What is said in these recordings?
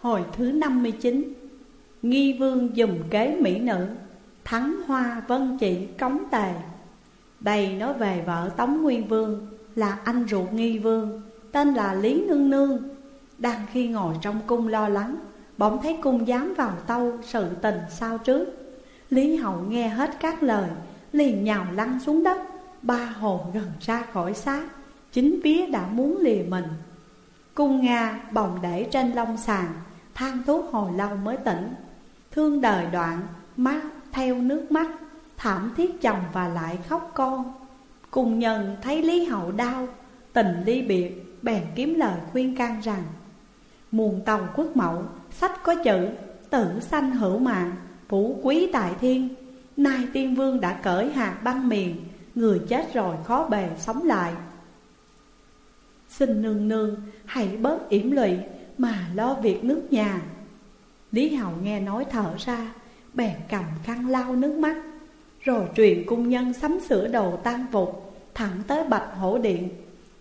Hồi thứ 59 Nghi vương dùng kế mỹ nữ, Thắng hoa vân chỉ cống tề. Đây nói về vợ Tống Nguyên Vương Là anh ruột Nghi Vương, Tên là Lý Nương Nương. Đang khi ngồi trong cung lo lắng, Bỗng thấy cung dám vào tâu sự tình sao trước. Lý Hậu nghe hết các lời, Liền nhào lăn xuống đất, Ba hồn gần ra khỏi xác Chính vía đã muốn lìa mình. Cung Nga bồng để trên lông sàn Than thuốc hồi lâu mới tỉnh. Thương đời đoạn, mắt theo nước mắt, Thảm thiết chồng và lại khóc con. Cùng nhân thấy Lý Hậu đau, Tình ly biệt, bèn kiếm lời khuyên can rằng, Muôn tàu quốc mẫu, sách có chữ, Tử sanh hữu mạng Phú quý tại thiên. Nay tiên vương đã cởi hạt băng miền, Người chết rồi khó bề sống lại. Xin nương nương, hãy bớt yểm lụy mà lo việc nước nhà. Lý Hậu nghe nói thở ra, Bèn cầm khăn lau nước mắt. Rồi truyền cung nhân sắm sửa đồ tan vụt Thẳng tới bạch hổ điện.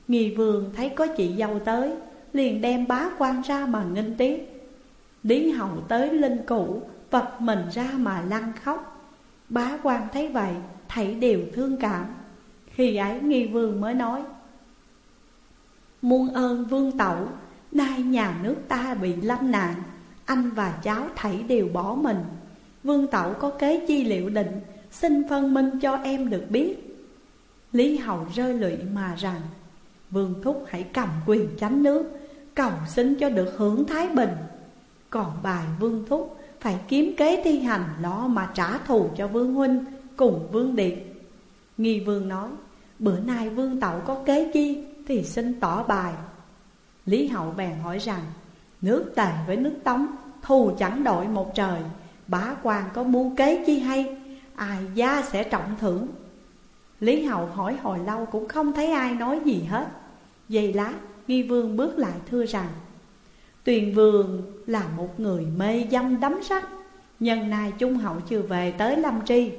Nghi vương thấy có chị dâu tới, Liền đem bá quan ra mà nghênh tiếp. Lý Hậu tới linh cũ, Vật mình ra mà lăn khóc. Bá quan thấy vậy Thảy đều thương cảm. Khi ấy nghi vương mới nói, Muôn ơn vương tẩu Nay nhà nước ta bị lâm nạn, Anh và cháu thảy đều bỏ mình. Vương tẩu có kế chi liệu định, Xin phân minh cho em được biết. Lý Hầu rơi lụy mà rằng, Vương Thúc hãy cầm quyền chánh nước, Cầu xin cho được hưởng thái bình. Còn bài Vương Thúc Phải kiếm kế thi hành lo mà trả thù cho Vương Huynh Cùng Vương Điệt Nghi Vương nói, Bữa nay Vương Tẩu có kế chi Thì xin tỏ bài. Lý Hậu bèn hỏi rằng, Nước tề với nước Tống, Thù chẳng đội một trời. Bá quan có mưu kế chi hay? Ai gia sẽ trọng thưởng? Lý Hậu hỏi hồi lâu cũng không thấy ai nói gì hết. Dây lá, Nghi Vương bước lại thưa rằng, Tuyền Vương là một người mê dâm đắm sắc. Nhân nay Trung Hậu chưa về tới Lâm Tri.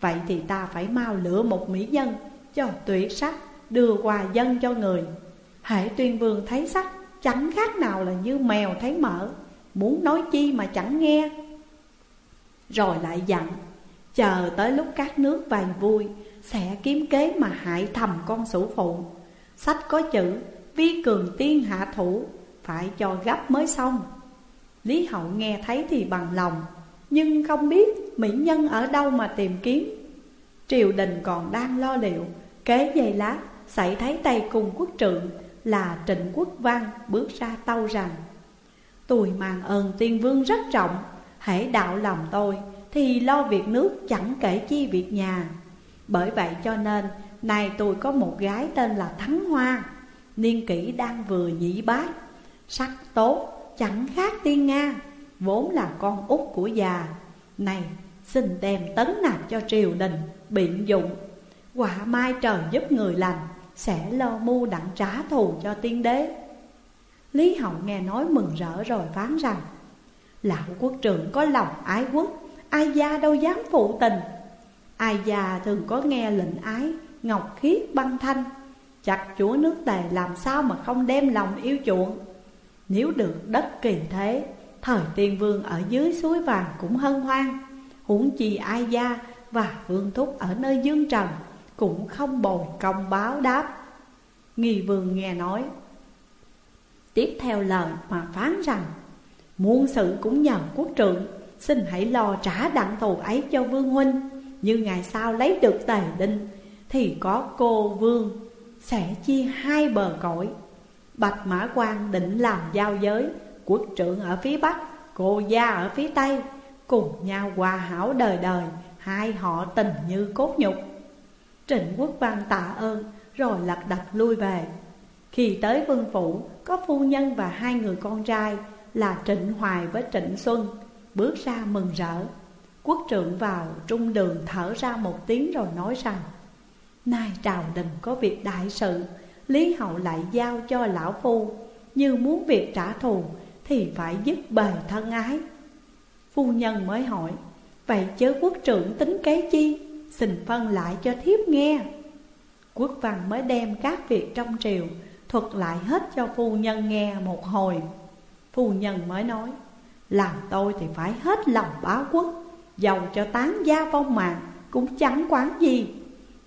Vậy thì ta phải mau lựa một mỹ nhân Cho tuyệt sắc đưa quà dân cho người. Hãy Tuyên Vương thấy sắc Chẳng khác nào là như mèo thấy mỡ, Muốn nói chi mà chẳng nghe. Rồi lại dặn, Chờ tới lúc các nước vàng vui, Sẽ kiếm kế mà hại thầm con sủ phụ. Sách có chữ, Vi cường tiên hạ thủ, Phải cho gấp mới xong. Lý hậu nghe thấy thì bằng lòng, Nhưng không biết mỹ nhân ở đâu mà tìm kiếm. Triều đình còn đang lo liệu, Kế dây lá Xảy thấy tay cùng quốc trượng là trịnh quốc văn bước ra tâu rằng, Tôi mang ơn tiên vương rất trọng, Hãy đạo lòng tôi, Thì lo việc nước chẳng kể chi việc nhà. Bởi vậy cho nên Này tôi có một gái tên là Thắng Hoa, Niên kỷ đang vừa nhị bát Sắc tốt, chẳng khác tiên Nga, Vốn là con út của già. Này, xin đem tấn nạp cho triều đình, Biện dụng, Quả mai trời giúp người lành. Sẽ lo mưu đặng trả thù cho tiên đế. Lý Hậu nghe nói mừng rỡ rồi phán rằng, Lão quốc trưởng có lòng ái quốc, Ai gia đâu dám phụ tình. Ai gia thường có nghe lệnh ái, Ngọc khiết băng thanh. Chặt chúa nước tề làm sao mà không đem lòng yêu chuộng? Nếu được đất kỳ thế, Thời tiên vương ở dưới suối vàng cũng hân hoan. Huống chi ai gia và vương thúc ở nơi dương trần cũng không bồi công báo đáp. Nghi vương nghe nói. Tiếp theo lời mà phán rằng Muôn sự cũng nhờ quốc trượng Xin hãy lo trả đặng thù ấy cho vương huynh. Như ngày sau lấy được tề đinh Thì có cô vương sẽ chia hai bờ cõi. Bạch Mã quan định làm giao giới Quốc trưởng ở phía Bắc, cô gia ở phía Tây Cùng nhau hòa hảo đời đời Hai họ tình như cốt nhục. Trịnh Quốc Văn tạ ơn, Rồi lật đật lui về. Khi tới vương phủ, Có phu nhân và hai người con trai Là Trịnh Hoài với Trịnh Xuân Bước ra mừng rỡ. Quốc trưởng vào trung đường thở ra một tiếng rồi nói rằng, Nay trào đình có việc đại sự, Lý hậu lại giao cho lão phu. Như muốn việc trả thù Thì phải dứt bề thân ái. Phu nhân mới hỏi, Vậy chớ quốc trưởng tính kế chi? Xin phân lại cho thiếp nghe. Quốc văn mới đem các việc trong triều, Thuật lại hết cho phu nhân nghe một hồi. Phu nhân mới nói, Làm tôi thì phải hết lòng báo quốc Dầu cho tán gia vong mạng Cũng chẳng quán gì.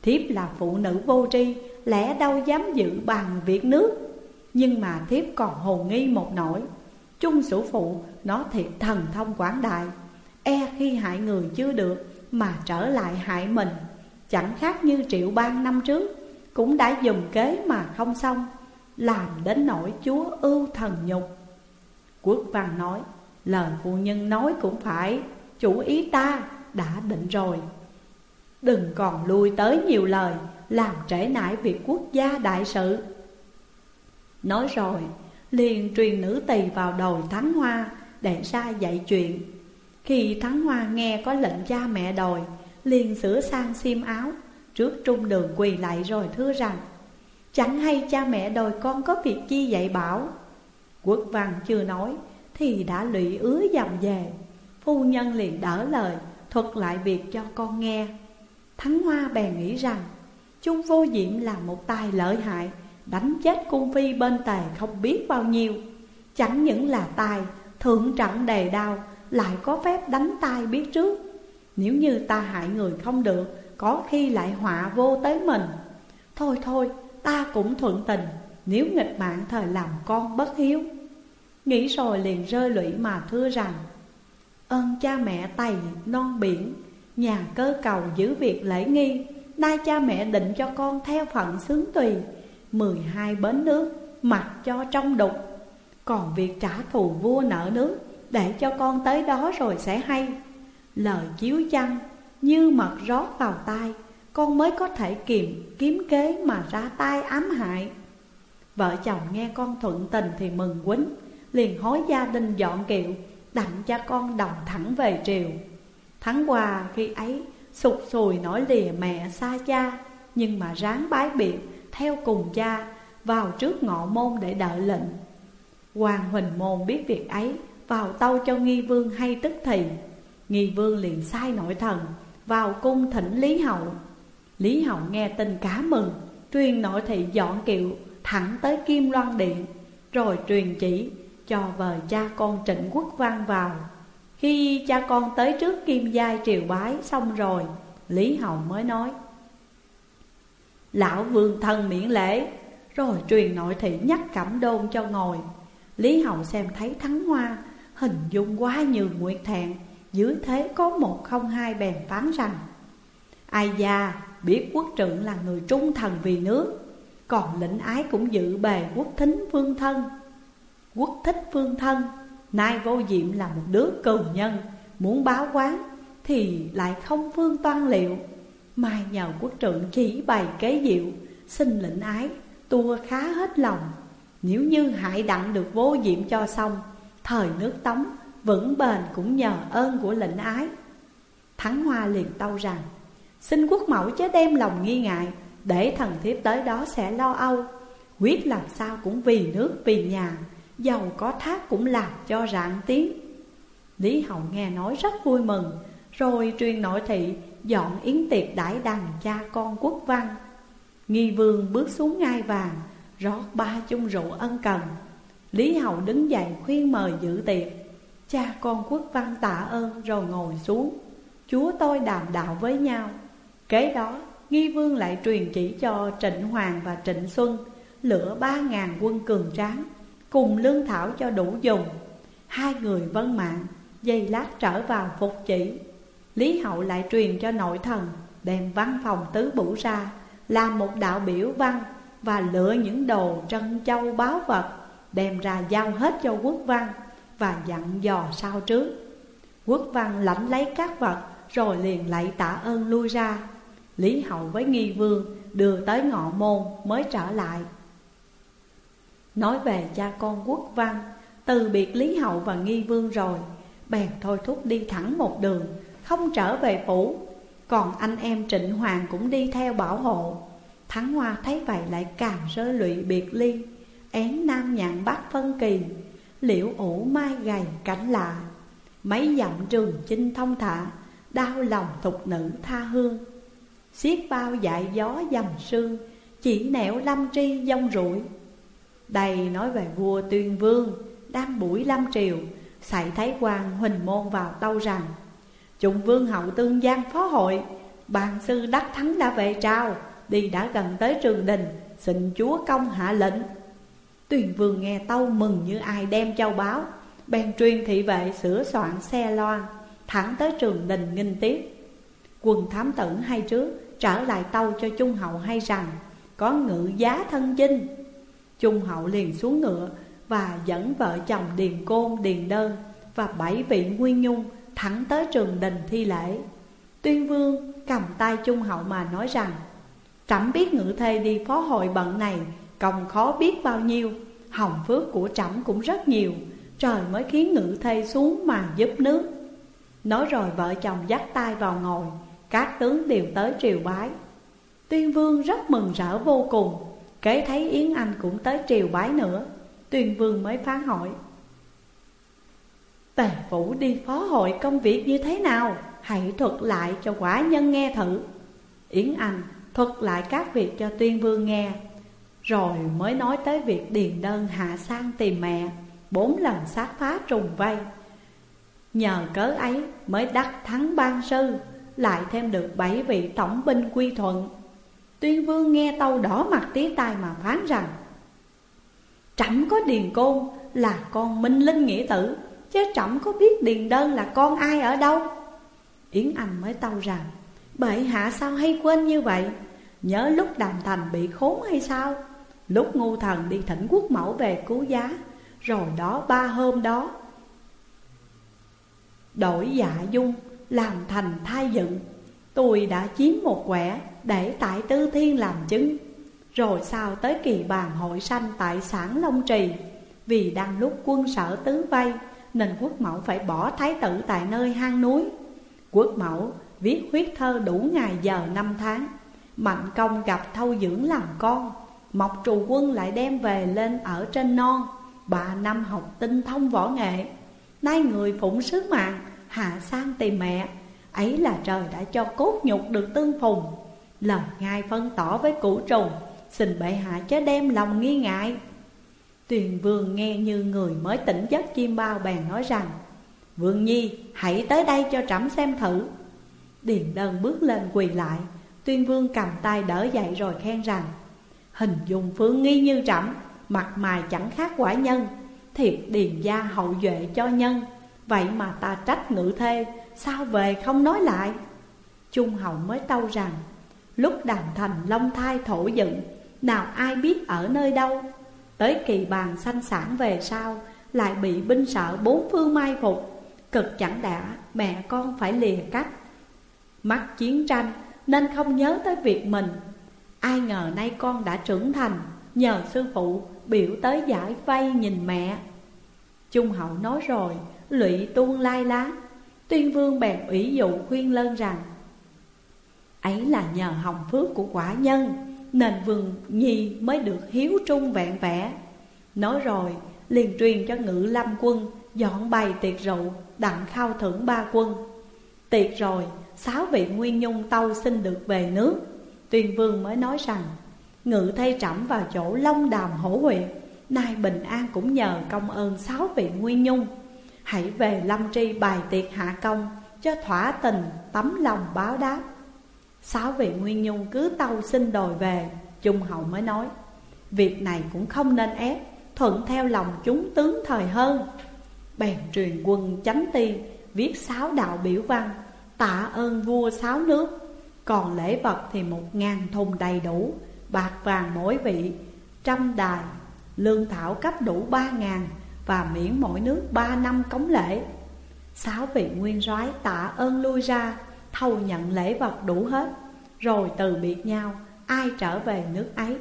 Thiếp là phụ nữ vô tri, Lẽ đâu dám dự bằng việc nước? Nhưng mà thiếp còn hồ nghi một nỗi Trung sử phụ, nó thiệt thần thông quảng đại. E khi hại người chưa được mà trở lại hại mình. Chẳng khác như triệu ban năm trước, Cũng đã dùng kế mà không xong, Làm đến nỗi chúa ưu thần nhục. Quốc văn nói, Lời phụ nhân nói cũng phải, Chủ ý ta đã định rồi. Đừng còn lui tới nhiều lời, Làm trễ nải việc quốc gia đại sự. Nói rồi, liền truyền nữ tỳ vào đồi Thánh Hoa Để ra dạy chuyện. Khi thắng Hoa nghe có lệnh cha mẹ đòi, Liền sửa sang xiêm áo, Trước trung đường quỳ lại rồi thưa rằng, Chẳng hay cha mẹ đòi con có việc chi dạy bảo? Quốc văn chưa nói, Thì đã lụy ứa dầm về. Phu nhân liền đỡ lời, Thuật lại việc cho con nghe. Thắng Hoa bèn nghĩ rằng Trung vô diệm là một tài lợi hại, Đánh chết cung phi bên tề không biết bao nhiêu. Chẳng những là tài Thượng trọng đề đao lại có phép đánh tai biết trước. Nếu như ta hại người không được, Có khi lại họa vô tới mình. Thôi thôi, ta cũng thuận tình, Nếu nghịch mạng thời làm con bất hiếu. Nghĩ rồi liền rơi lụy mà thưa rằng, Ơn cha mẹ tày non biển, Nhà cơ cầu giữ việc lễ nghi, Nay cha mẹ định cho con theo phận xứng tùy, Mười hai bến nước, mặc cho trong đục. Còn việc trả thù vua nợ nước để cho con tới đó rồi sẽ hay. Lời chiếu chăng như mật rót vào tai, Con mới có thể kiềm, kiếm kế mà ra tay ám hại. Vợ chồng nghe con thuận tình thì mừng quýnh, Liền hối gia đình dọn kiệu Đặng cha con đồng thẳng về triều. Tháng qua khi ấy, sụt sùi nổi lìa mẹ xa cha, Nhưng mà ráng bái biệt, theo cùng cha, Vào trước ngọ môn để đợi lệnh. Hoàng Huỳnh Môn biết việc ấy vào tâu cho nghi vương hay tức thì. Nghi vương liền sai nội thần, Vào cung thỉnh Lý Hậu. Lý Hậu nghe tin cá mừng Truyền nội thị dọn kiệu thẳng tới Kim Loan Điện, Rồi truyền chỉ cho vợ cha con Trịnh Quốc Văn vào. Khi cha con tới trước Kim Giai triều bái xong rồi, Lý Hậu mới nói, Lão vương thân miễn lễ. Rồi truyền nội thị nhắc cẩm đôn cho ngồi. Lý Hậu xem thấy thắng hoa Hình dung quá như nguyệt thẹn, Dưới thế có một không hai bèn phán rằng, Ai gia biết quốc trưởng là người trung thần vì nước, Còn lĩnh ái cũng dự bề quốc thính vương thân. Quốc thích phương thân, Nay vô diệm là một đứa cừu nhân, Muốn báo quán Thì lại không phương toan liệu. Mai nhờ quốc trượng chỉ bày kế diệu, Xin lĩnh ái, Tua khá hết lòng. Nếu như hại đặng được vô diệm cho xong Thời nước tống, Vững bền cũng nhờ ơn của lệnh ái. Thắng Hoa liền tâu rằng, Xin quốc mẫu chớ đem lòng nghi ngại, Để thần thiếp tới đó sẽ lo âu. Quyết làm sao cũng vì nước, vì nhà, giàu có thác cũng làm cho rạng tiếng. Lý Hậu nghe nói rất vui mừng, Rồi truyền nội thị, dọn yến tiệc đãi đằng cha con quốc văn. Nghi vương bước xuống ngai vàng, Rót ba chung rượu ân cần. Lý Hậu đứng dậy khuyên mời dự tiệc. Cha con quốc văn tạ ơn rồi ngồi xuống. Chúa tôi đàm đạo với nhau. Kế đó, Nghi vương lại truyền chỉ cho Trịnh Hoàng và Trịnh Xuân, Lửa ba ngàn quân cường tráng, Cùng lương thảo cho đủ dùng. Hai người vân mạng Dây lát trở vào phục chỉ. Lý hậu lại truyền cho nội thần, Đem văn phòng tứ bủ ra, Làm một đạo biểu văn Và lựa những đồ trân châu báo vật. Đem ra giao hết cho quốc văn Và dặn dò sau trước. Quốc văn lãnh lấy các vật Rồi liền lạy tạ ơn lui ra. Lý hậu với nghi vương Đưa tới ngọ môn mới trở lại. Nói về cha con quốc văn, Từ biệt Lý Hậu và Nghi Vương rồi, Bèn thôi thúc đi thẳng một đường, Không trở về phủ. Còn anh em Trịnh Hoàng cũng đi theo bảo hộ. Thắng Hoa thấy vậy lại càng rơi lụy biệt ly. Én nam nhạn bắc phân kỳ, Liễu ủ mai gầy cảnh lạ, Mấy dặm trường chinh thông thả, Đau lòng thục nữ tha hương Xiết bao dại gió dầm sương Chỉ nẻo lâm tri dông rủi. Đây nói về vua tuyên vương đang buổi lâm triều Xảy thấy quan huỳnh môn vào tâu rằng Trung vương hậu tương giang phó hội, Bàn sư đắc thắng đã về trao, Đi đã gần tới trường đình, Xin chúa công hạ lệnh. Tuyền vương nghe tâu mừng như ai đem châu báo. Bèn truyền thị vệ sửa soạn xe loa Thẳng tới trường đình nghinh tiếp Quân thám tử hay trước Trở lại tâu cho Trung hậu hay rằng Có ngự giá thân chinh. Trung hậu liền xuống ngựa Và dẫn vợ chồng Điền Côn, Điền Đơn Và bảy vị Nguyên Nhung Thẳng tới trường đình thi lễ. Tuyên vương cầm tay Trung hậu mà nói rằng Trẫm biết ngự thê đi phó hội bận này Công khó biết bao nhiêu, Hồng phước của trẫm cũng rất nhiều, Trời mới khiến ngự thê xuống mà giúp nước. Nói rồi vợ chồng dắt tay vào ngồi, Các tướng đều tới triều bái. Tuyên vương rất mừng rỡ vô cùng, Kế thấy Yến Anh cũng tới triều bái nữa, Tuyên vương mới phán hỏi. Tề phủ đi phó hội công việc như thế nào? Hãy thuật lại cho quả nhân nghe thử. Yến Anh thuật lại các việc cho tuyên vương nghe. Rồi mới nói tới việc điền đơn hạ sang tìm mẹ, Bốn lần sát phá trùng vây. Nhờ cớ ấy mới đắc thắng ban sư, Lại thêm được bảy vị tổng binh quy thuận. Tuyên vương nghe tâu đỏ mặt tía tai mà phán rằng, Trẫm có điền côn là con minh linh nghĩa tử, Chứ trẫm có biết điền đơn là con ai ở đâu? Yến Anh mới tâu rằng, Bệ hạ sao hay quên như vậy? Nhớ lúc đàm thành bị khốn hay sao? Lúc ngu thần đi thỉnh quốc mẫu về cứu giá, Rồi đó ba hôm đó, Đổi dạ dung, làm thành thai dựng. Tôi đã chiếm một quẻ để tại tư thiên làm chứng. Rồi sao tới kỳ bàn hội sanh tại sản Long Trì? Vì đang lúc quân sở tứ vây, Nên quốc mẫu phải bỏ thái tử tại nơi hang núi. Quốc mẫu viết huyết thơ đủ ngày giờ năm tháng, Mạnh công gặp thâu dưỡng làm con. Mộc trù quân lại đem về lên ở trên non bà năm học tinh thông võ nghệ. Nay người phụng sứ mạng, hạ sang tìm mẹ. Ấy là trời đã cho cốt nhục được tương phùng. Lời ngài phân tỏ với củ trùng, Xin bệ hạ chớ đem lòng nghi ngại. Tuyền vương nghe như người mới tỉnh giấc chim bao bèn nói rằng, Vương Nhi, hãy tới đây cho trẫm xem thử. Điền đơn bước lên quỳ lại. Tuyên vương cầm tay đỡ dậy rồi khen rằng Hình dung phương nghi như trẫm, Mặt mày chẳng khác quả nhân Thiệt điền gia hậu duệ cho nhân. Vậy mà ta trách ngự thê, Sao về không nói lại? Trung hậu mới tâu rằng, Lúc đàn thành long thai thổ dựng, Nào ai biết ở nơi đâu? Tới kỳ bàn sanh sản về sau, Lại bị binh sợ bốn phương mai phục. Cực chẳng đã, mẹ con phải lìa cách. Mắt chiến tranh, nên không nhớ tới việc mình. Ai ngờ nay con đã trưởng thành, Nhờ sư phụ biểu tới giải vay nhìn mẹ. Trung hậu nói rồi, lụy tuôn lai lá Tuyên vương bèn ủy dụ khuyên lân rằng, Ấy là nhờ hồng phước của quả nhân Nên vương nhi mới được hiếu trung vẹn vẽ Nói rồi, liền truyền cho ngự lâm quân, Dọn bày tiệc rượu, đặng khao thưởng ba quân. Tiệc rồi, sáu vị nguyên nhung tâu xin được về nước. Tuyên vương mới nói rằng, Ngự thay trẫm vào chỗ long đàm hổ huyện Nay bình an cũng nhờ công ơn sáu vị nguyên nhung. Hãy về lâm tri bài tiệc hạ công, Cho thỏa tình tấm lòng báo đáp. Sáu vị nguyên nhung cứ tâu xin đòi về, Trung hậu mới nói, Việc này cũng không nên ép, Thuận theo lòng chúng tướng thời hơn. Bèn truyền quân chánh ti, Viết sáu đạo biểu văn, Tạ ơn vua sáu nước. Còn lễ vật thì một ngàn thùng đầy đủ, Bạc vàng mỗi vị, Trăm đài, Lương thảo cấp đủ ba ngàn Và miễn mỗi nước ba năm cống lễ. Sáu vị nguyên soái tạ ơn lui ra Thâu nhận lễ vật đủ hết, Rồi từ biệt nhau, Ai trở về nước ấy.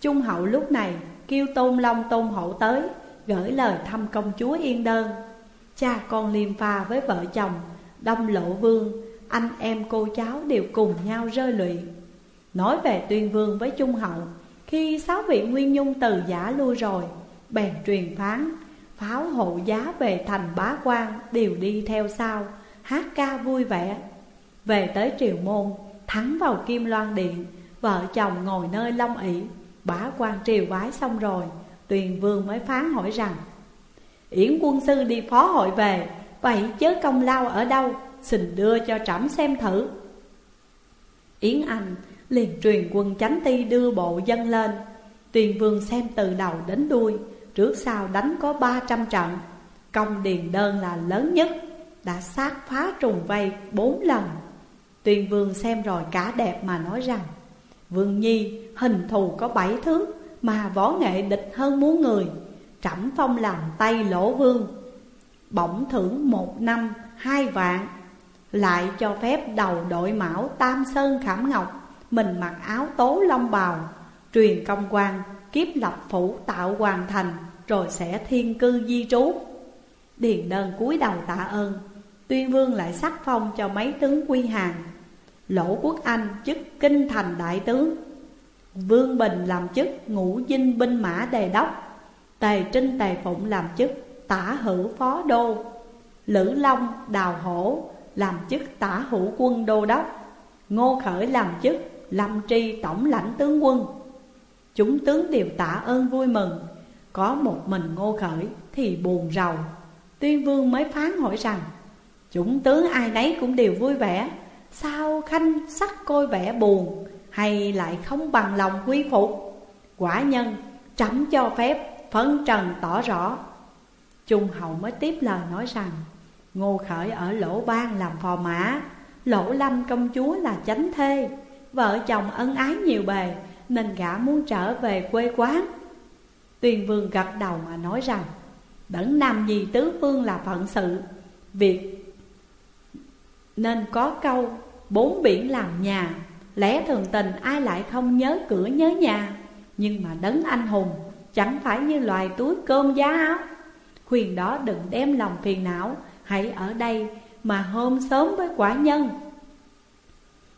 Trung hậu lúc này kêu tôn long tôn hậu tới, Gửi lời thăm công chúa yên đơn. Cha con liêm pha với vợ chồng, Đông lộ vương anh em cô cháu đều cùng nhau rơi lụy. Nói về tuyên vương với trung hậu, Khi sáu vị nguyên nhung từ giả lui rồi, Bèn truyền phán, Pháo hộ giá về thành bá quan Đều đi theo sau, Hát ca vui vẻ. Về tới triều môn, Thắng vào kim loan điện, Vợ chồng ngồi nơi long ỷ, Bá quan triều bái xong rồi Tuyền vương mới phán hỏi rằng Yển quân sư đi phó hội về Vậy chớ công lao ở đâu? Xin đưa cho trẫm xem thử. Yến Anh liền truyền quân chánh ti đưa bộ dân lên. Tuyền vương xem từ đầu đến đuôi, Trước sau đánh có 300 trận. Công điền đơn là lớn nhất, Đã sát phá trùng vây bốn lần. Tuyền vương xem rồi cả đẹp mà nói rằng, Vương Nhi, hình thù có bảy thước Mà võ nghệ địch hơn muốn người, Trẫm phong làm tay lỗ vương. Bổng thưởng một năm hai vạn lại cho phép đầu đội mão tam sơn khảm ngọc, Mình mặc áo tố long bào, Truyền công quan, kiếp lập phủ tạo hoàn thành, Rồi sẽ thiên cư di trú. Điền đơn cúi đầu tạ ơn, Tuyên vương lại sắc phong cho mấy tướng quy hàng. Lỗ quốc anh chức kinh thành đại tướng, Vương Bình làm chức ngũ dinh binh mã đề đốc, Tề Trinh Tề Phụng làm chức tả hữu phó đô, Lữ Long Đào Hổ làm chức tả hữu quân đô đốc. Ngô Khởi làm chức, lâm tri tổng lãnh tướng quân. Chúng tướng đều tạ ơn vui mừng. Có một mình Ngô Khởi thì buồn rầu. Tuyên Vương mới phán hỏi rằng, Chúng tướng ai nấy cũng đều vui vẻ. Sao khanh sắc côi vẻ buồn Hay lại không bằng lòng quy phục? Quả nhân trẫm cho phép phân trần tỏ rõ. Trung hậu mới tiếp lời nói rằng Ngô Khởi ở Lỗ Ban làm phò mã. Lỗ Lâm công chúa là chánh thê. Vợ chồng ân ái nhiều bề, Nên gã muốn trở về quê quán. Tuyền vương gật đầu mà nói rằng, Đấng nam gì tứ phương là phận sự. Việc nên có câu, bốn biển làm nhà, Lẽ thường tình ai lại không nhớ cửa nhớ nhà. Nhưng mà đấng anh hùng, Chẳng phải như loài túi cơm giá áo. Khuyên đó đừng đem lòng phiền não Hãy ở đây mà hôm sớm với quả nhân.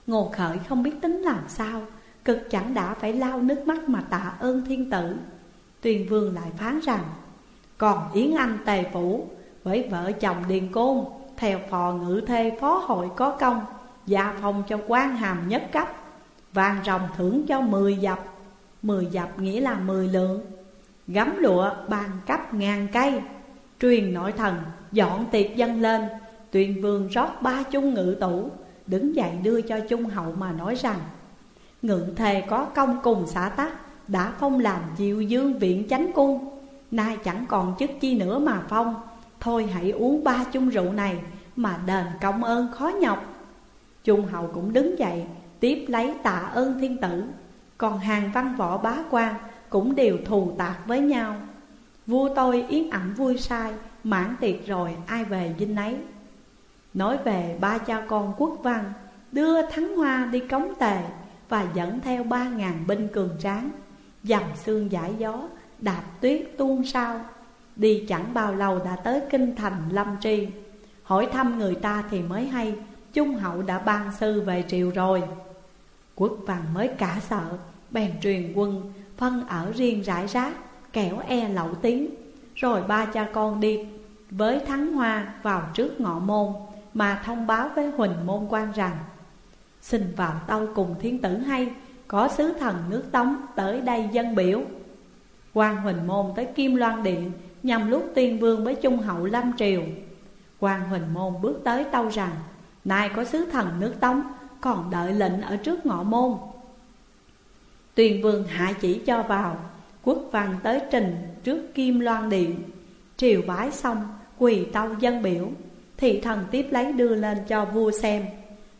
Ngô Khởi không biết tính làm sao, Cực chẳng đã phải lau nước mắt mà tạ ơn thiên tử. Tuyền vương lại phán rằng, Còn Yến Anh tề phủ, Với vợ chồng Điền Côn, Theo phò ngự thê phó hội có công, Gia phong cho quan hàm nhất cấp, Vàng rồng thưởng cho mười dập Mười dập nghĩa là mười lượng Gắm lụa bàn cấp ngàn cây. Truyền nội thần, dọn tiệc dân lên. Tuyền vương rót ba chung ngự tủ, Đứng dậy đưa cho trung hậu mà nói rằng, Ngự thề có công cùng xã tắc, Đã phong làm diệu dương viện chánh cung. Nay chẳng còn chức chi nữa mà phong. Thôi hãy uống ba chung rượu này Mà đền công ơn khó nhọc. Trung hậu cũng đứng dậy, Tiếp lấy tạ ơn thiên tử. Còn hàng văn võ bá quan Cũng đều thù tạc với nhau. Vua tôi yến ẩm vui sai, Mãn tiệc rồi ai về dinh ấy Nói về ba cha con quốc văn, Đưa thắng hoa đi cống tề Và dẫn theo ba ngàn binh cường tráng, Dầm xương giải gió, Đạp tuyết tuôn sao. Đi chẳng bao lâu đã tới kinh thành Lâm Tri. Hỏi thăm người ta thì mới hay, Trung hậu đã ban sư về triều rồi. Quốc văn mới cả sợ, Bèn truyền quân, phân ở riêng rải rác. Kẻo e lậu tiếng Rồi ba cha con đi với Thắng Hoa vào trước ngọ môn, Mà thông báo với Huỳnh môn quan rằng, Xin vào tâu cùng thiên tử hay, Có sứ thần nước Tống tới đây dân biểu. Quan Huỳnh môn tới Kim Loan Điện Nhằm lúc tiên vương với trung hậu Lâm Triều. Quan Huỳnh môn bước tới tâu rằng, Nay có sứ thần nước Tống, Còn đợi lệnh ở trước ngọ môn. Tuyền vương hạ chỉ cho vào. Quốc văn tới trình trước Kim Loan Điện. Triều bái xong, quỳ tâu dân biểu, Thị thần tiếp lấy đưa lên cho vua xem.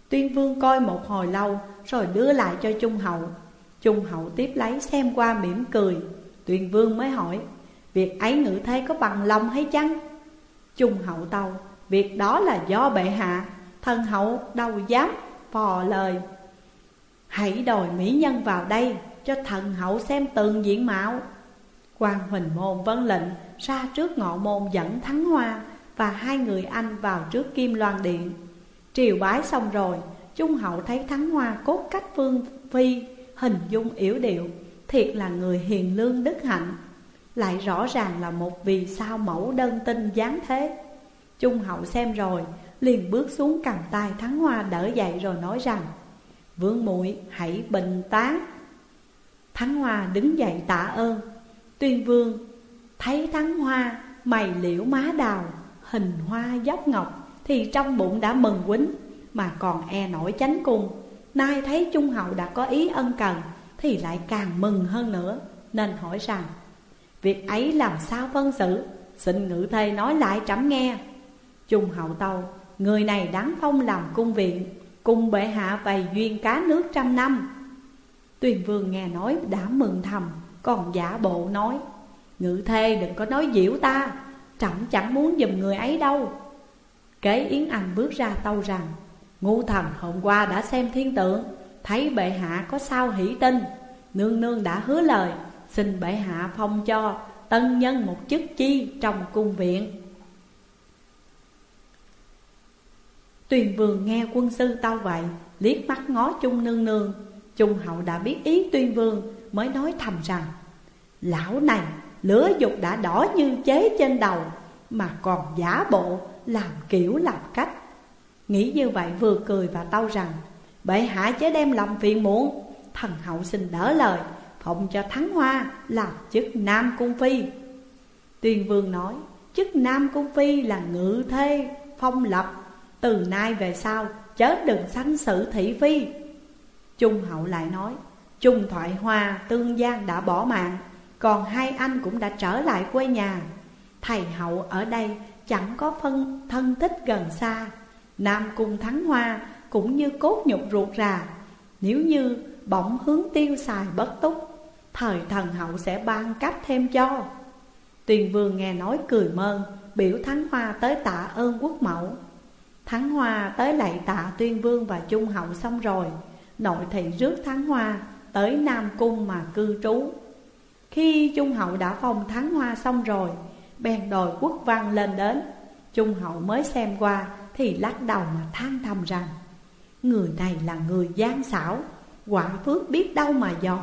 Tuyên vương coi một hồi lâu, Rồi đưa lại cho Trung hậu. Trung hậu tiếp lấy xem qua mỉm cười. Tuyên vương mới hỏi, Việc ấy ngự thế có bằng lòng hay chăng? Trung hậu tâu, Việc đó là do bệ hạ, Thần hậu đâu dám phò lời. Hãy đòi mỹ nhân vào đây. Cho thần hậu xem từng diện mạo. Quan huỳnh môn vân lệnh, ra trước ngọ môn dẫn thắng hoa Và hai người anh vào trước kim loan điện. Triều bái xong rồi, Trung hậu thấy thắng hoa cốt cách vương phi, Hình dung yếu điệu, Thiệt là người hiền lương đức hạnh. Lại rõ ràng là một vì sao mẫu đơn tinh dáng thế. Trung hậu xem rồi, liền bước xuống cầm tay thắng hoa đỡ dậy rồi nói rằng, Vương muội, hãy bình tán. Thắng hoa đứng dậy tạ ơn. Tuyên vương, thấy thắng hoa mày liễu má đào, Hình hoa dốc ngọc, Thì trong bụng đã mừng quýnh, Mà còn e nổi chánh cung. Nay thấy Trung Hậu đã có ý ân cần, Thì lại càng mừng hơn nữa, Nên hỏi rằng, Việc ấy làm sao phân xử? Xin ngự thê nói lại trẫm nghe. Trung Hậu tâu, Người này đáng phong làm cung viện Cùng bệ hạ vầy duyên cá nước trăm năm Tuyền vương nghe nói đã mừng thầm, Còn giả bộ nói, Ngự thê đừng có nói diễu ta, Trẫm chẳng muốn giùm người ấy đâu. Kế Yến Anh bước ra tâu rằng, Ngu thần, hôm qua đã xem thiên tượng, Thấy bệ hạ có sao hỷ tinh Nương nương đã hứa lời, Xin bệ hạ phong cho Tân nhân một chức chi trong cung viện. Tuyền vương nghe quân sư tâu vậy, Liếc mắt ngó chung nương nương Trung hậu đã biết ý tuyên vương, Mới nói thầm rằng, Lão này, lửa dục đã đỏ như chế trên đầu, Mà còn giả bộ, làm kiểu làm cách. Nghĩ như vậy vừa cười và tâu rằng, Bệ hạ chế đem lòng phiền muộn, Thần hậu xin đỡ lời, Phụng cho Thắng Hoa làm chức Nam Cung Phi. Tuyên vương nói, Chức Nam Cung Phi là ngự thê, phong lập, Từ nay về sau chớ đừng sanh sự thị phi. Trung hậu lại nói, Trung thoại hoa, tương giang đã bỏ mạng, Còn hai anh cũng đã trở lại quê nhà. Thầy hậu ở đây chẳng có phân, thân thích gần xa. Nam cung thắng hoa cũng như cốt nhục ruột rà. Nếu như bỗng hướng tiêu xài bất túc, Thời thần hậu sẽ ban cấp thêm cho. Tuyền vương nghe nói cười mơn, Biểu Thắng Hoa tới tạ ơn quốc mẫu. Thắng Hoa tới lạy tạ tuyên vương và trung hậu xong rồi. Nội thị rước Thắng Hoa tới Nam Cung mà cư trú. Khi trung hậu đã phong Thắng Hoa xong rồi, Bèn đòi quốc văn lên đến. Trung hậu mới xem qua Thì lắc đầu mà than thầm rằng, Người này là người gian xảo, Quả phước biết đâu mà dò.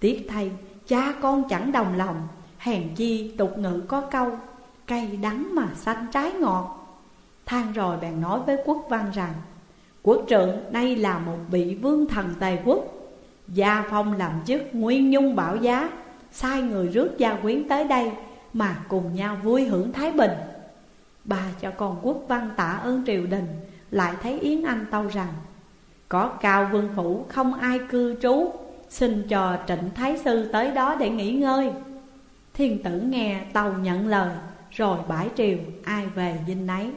Tiếc thay, cha con chẳng đồng lòng, Hèn chi tục ngữ có câu Cây đắng mà xanh trái ngọt. Than rồi bèn nói với quốc văn rằng Quốc trượng đây là một vị vương thần tài quốc. Gia phong làm chức nguyên nhung bảo giá, Sai người rước gia quyến tới đây Mà cùng nhau vui hưởng thái bình. Bà cho con quốc văn tạ ơn triều đình, Lại thấy Yến Anh tâu rằng, Có cao vương phủ không ai cư trú, Xin cho trịnh thái sư tới đó để nghỉ ngơi. Thiên tử nghe tàu nhận lời, Rồi bãi triều, ai về dinh nấy.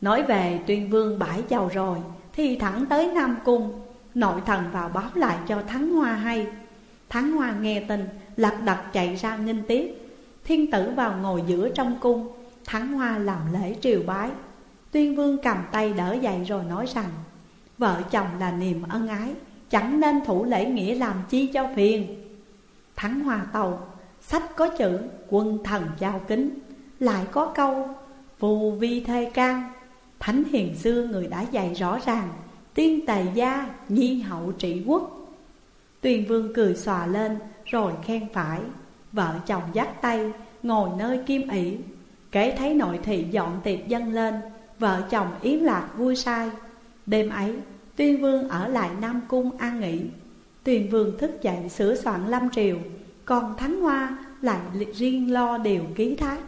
Nói về tuyên vương bãi chầu rồi, Thì thẳng tới Nam Cung, Nội thần vào báo lại cho Thắng Hoa hay. Thắng Hoa nghe tin, Lật đật chạy ra nghinh tiếp. Thiên tử vào ngồi giữa trong cung, Thắng Hoa làm lễ triều bái. Tuyên vương cầm tay đỡ dậy rồi nói rằng, Vợ chồng là niềm ân ái, Chẳng nên thủ lễ nghĩa làm chi cho phiền. Thắng Hoa tàu Sách có chữ, quân thần giao kính, Lại có câu, phù vi thê can Thánh hiền xưa người đã dạy rõ ràng, Tiên tài gia, nhi hậu trị quốc. Tuyền vương cười xòa lên, rồi khen phải. Vợ chồng dắt tay, ngồi nơi kim ỷ. Kể thấy nội thị dọn tiệc dâng lên, Vợ chồng yến lạc vui say Đêm ấy Tuyên vương ở lại Nam Cung an nghỉ. Tuyên vương thức dậy sửa soạn lâm triều, Còn Thắng Hoa lại riêng lo điều ký thác.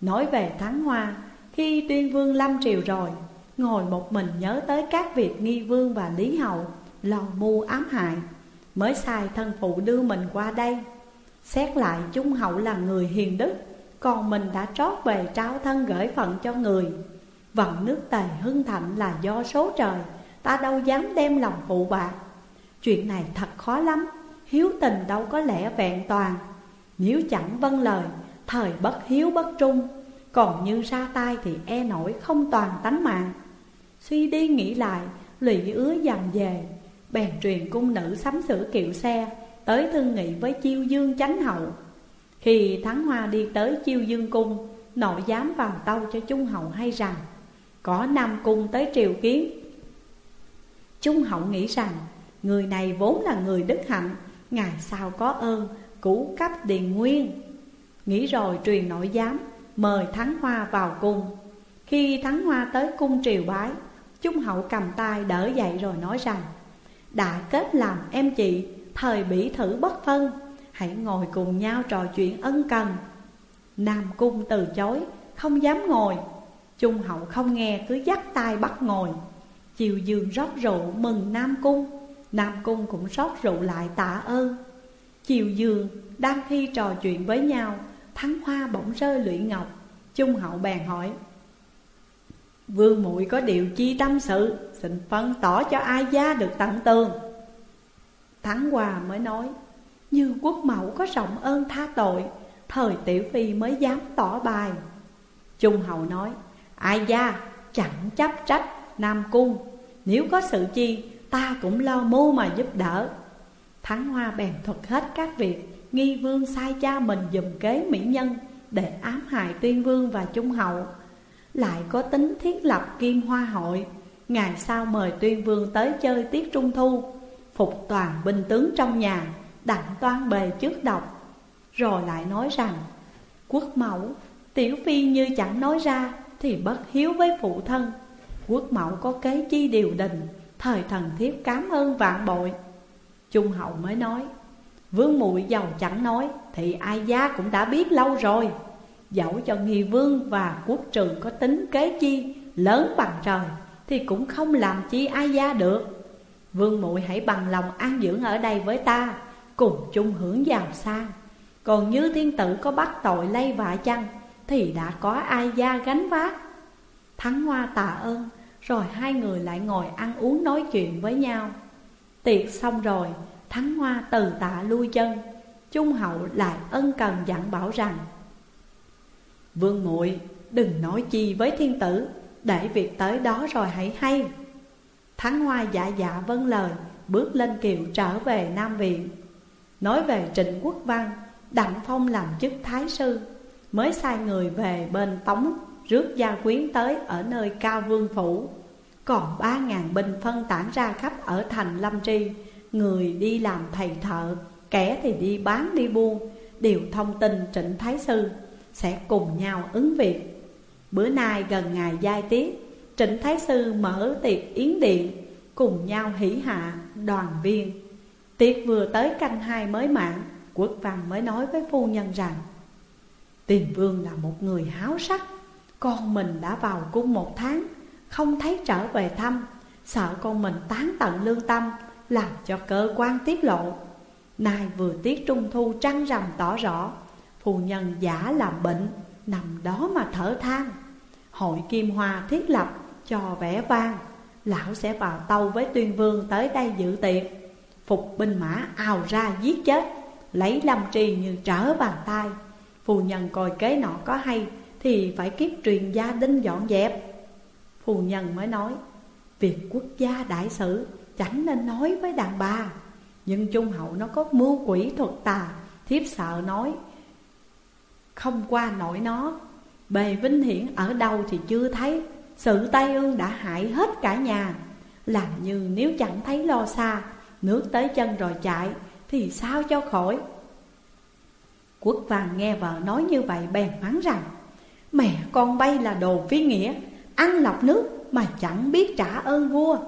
Nói về Thắng Hoa khi tuyên vương lâm triều rồi, Ngồi một mình nhớ tới các việc nghi vương và lý hậu Lò mưu ám hại, Mới sai thân phụ đưa mình qua đây. Xét lại Trung hậu là người hiền đức, Còn mình đã trót về trao thân gửi phận cho người. Vận nước tề hưng thạnh là do số trời, Ta đâu dám đem lòng phụ bạc. Chuyện này thật khó lắm, Hiếu tình đâu có lẽ vẹn toàn. Nếu chẳng vâng lời, Thời bất hiếu bất trung. Còn như ra tay thì e nổi không toàn tánh mạng. Suy đi nghĩ lại, Lụy ứa dằn về Bèn truyền cung nữ sắm sửa kiệu xe, Tới thương nghị với chiêu dương chánh hậu. Khi Thắng Hoa đi tới chiêu dương cung, Nội dám vào tâu cho Trung hậu hay rằng, Có Nam Cung tới triều kiến. Trung hậu nghĩ rằng, Người này vốn là người đức hạnh Ngày sau có ơn Cũ cấp điền nguyên. Nghĩ rồi truyền nội giám Mời Thắng Hoa vào cung. Khi Thắng Hoa tới cung triều bái Trung hậu cầm tay đỡ dậy rồi nói rằng Đã kết làm em chị Thời bỉ thử bất phân Hãy ngồi cùng nhau trò chuyện ân cần. Nam Cung từ chối, không dám ngồi. Trung hậu không nghe cứ dắt tay bắt ngồi. Chiều dương rót rượu mừng Nam Cung Nam Cung cũng rót rượu lại tạ ơn. Chiều dương đang khi trò chuyện với nhau Thắng hoa bỗng rơi lụy ngọc. Trung hậu bèn hỏi, Vương muội có điều chi tâm sự? Xin phân tỏ cho ai gia được tận tường. Thắng Hoa mới nói, Như quốc mẫu có rộng ơn tha tội, Thời tiểu phi mới dám tỏ bài. Trung hậu nói, Ai gia? Chẳng chấp trách Nam Cung. Nếu có sự chi, ta cũng lo mưu mà giúp đỡ. Thắng Hoa bèn thuật hết các việc Nghi vương sai cha mình dùm kế mỹ nhân Để ám hại tuyên vương và trung hậu. Lại có tính thiết lập kim hoa hội. Ngày sau mời tuyên vương tới chơi tiết trung thu, Phục toàn binh tướng trong nhà, Đặng toan bề trước độc. Rồi lại nói rằng, Quốc mẫu, Tiểu phi như chẳng nói ra Thì bất hiếu với phụ thân. Quốc mẫu có kế chi điều đình, Thời thần thiếp cảm ơn vạn bội. Trung hậu mới nói Vương muội giàu chẳng nói, Thì ai gia cũng đã biết lâu rồi. Dẫu cho nghi vương và quốc trường có tính kế chi, Lớn bằng trời, Thì cũng không làm chi ai gia được. Vương muội hãy bằng lòng an dưỡng ở đây với ta, Cùng chung hưởng giàu sang. Còn như thiên tử có bắt tội lây vạ chăng, Thì đã có ai gia gánh vác? Thắng hoa tạ ơn, Rồi hai người lại ngồi ăn uống nói chuyện với nhau. Tiệc xong rồi Thắng Hoa từ tạ lui chân Trung hậu lại ân cần dặn bảo rằng, Vương muội, đừng nói chi với thiên tử, Để việc tới đó rồi hãy hay. Thắng Hoa dạ dạ vâng lời, Bước lên kiệu trở về Nam Viện. Nói về Trịnh Quốc Văn, Đặng Phong làm chức Thái Sư, Mới sai người về bên Tống, Rước gia quyến tới ở nơi Cao Vương Phủ. Còn ba ngàn binh phân tản ra khắp ở thành Lâm Tri Người đi làm thầy thợ, Kẻ thì đi bán đi buôn. Đều thông tin Trịnh Thái Sư Sẽ cùng nhau ứng việc. Bữa nay gần ngày giai tiết, Trịnh Thái Sư mở tiệc yến điện, Cùng nhau hỷ hạ đoàn viên. Tiệc vừa tới canh hai mới mạng Quốc văn mới nói với phu nhân rằng, Tiền vương là một người háo sắc, Con mình đã vào cung một tháng, Không thấy trở về thăm, Sợ con mình tán tận lương tâm làm cho cơ quan tiết lộ. Nay vừa tiết trung thu trăng rằm tỏ rõ, Phu nhân giả làm bệnh, Nằm đó mà thở than. Hội Kim Hoa thiết lập cho vẻ vang, Lão sẽ vào tàu với tuyên vương tới đây dự tiệc. Phục binh mã ào ra giết chết, Lấy lâm trì như trở bàn tay. Phu nhân coi kế nọ có hay, Thì phải kiếp truyền gia đinh dọn dẹp. Phu nhân mới nói, Việc quốc gia đại sự chẳng nên nói với đàn bà. Nhưng trung hậu nó có mưu quỷ thuật tà, Thiếp sợ nói, Không qua nổi nó. Bề vinh hiển ở đâu thì chưa thấy. Sự tay ương đã hại hết cả nhà. Làm như nếu chẳng thấy lo xa, Nước tới chân rồi chạy, Thì sao cho khỏi? Quốc vàng nghe vợ nói như vậy bèn mắng rằng, Mẹ con bay là đồ phi nghĩa. Ăn lọc nước mà chẳng biết trả ơn vua.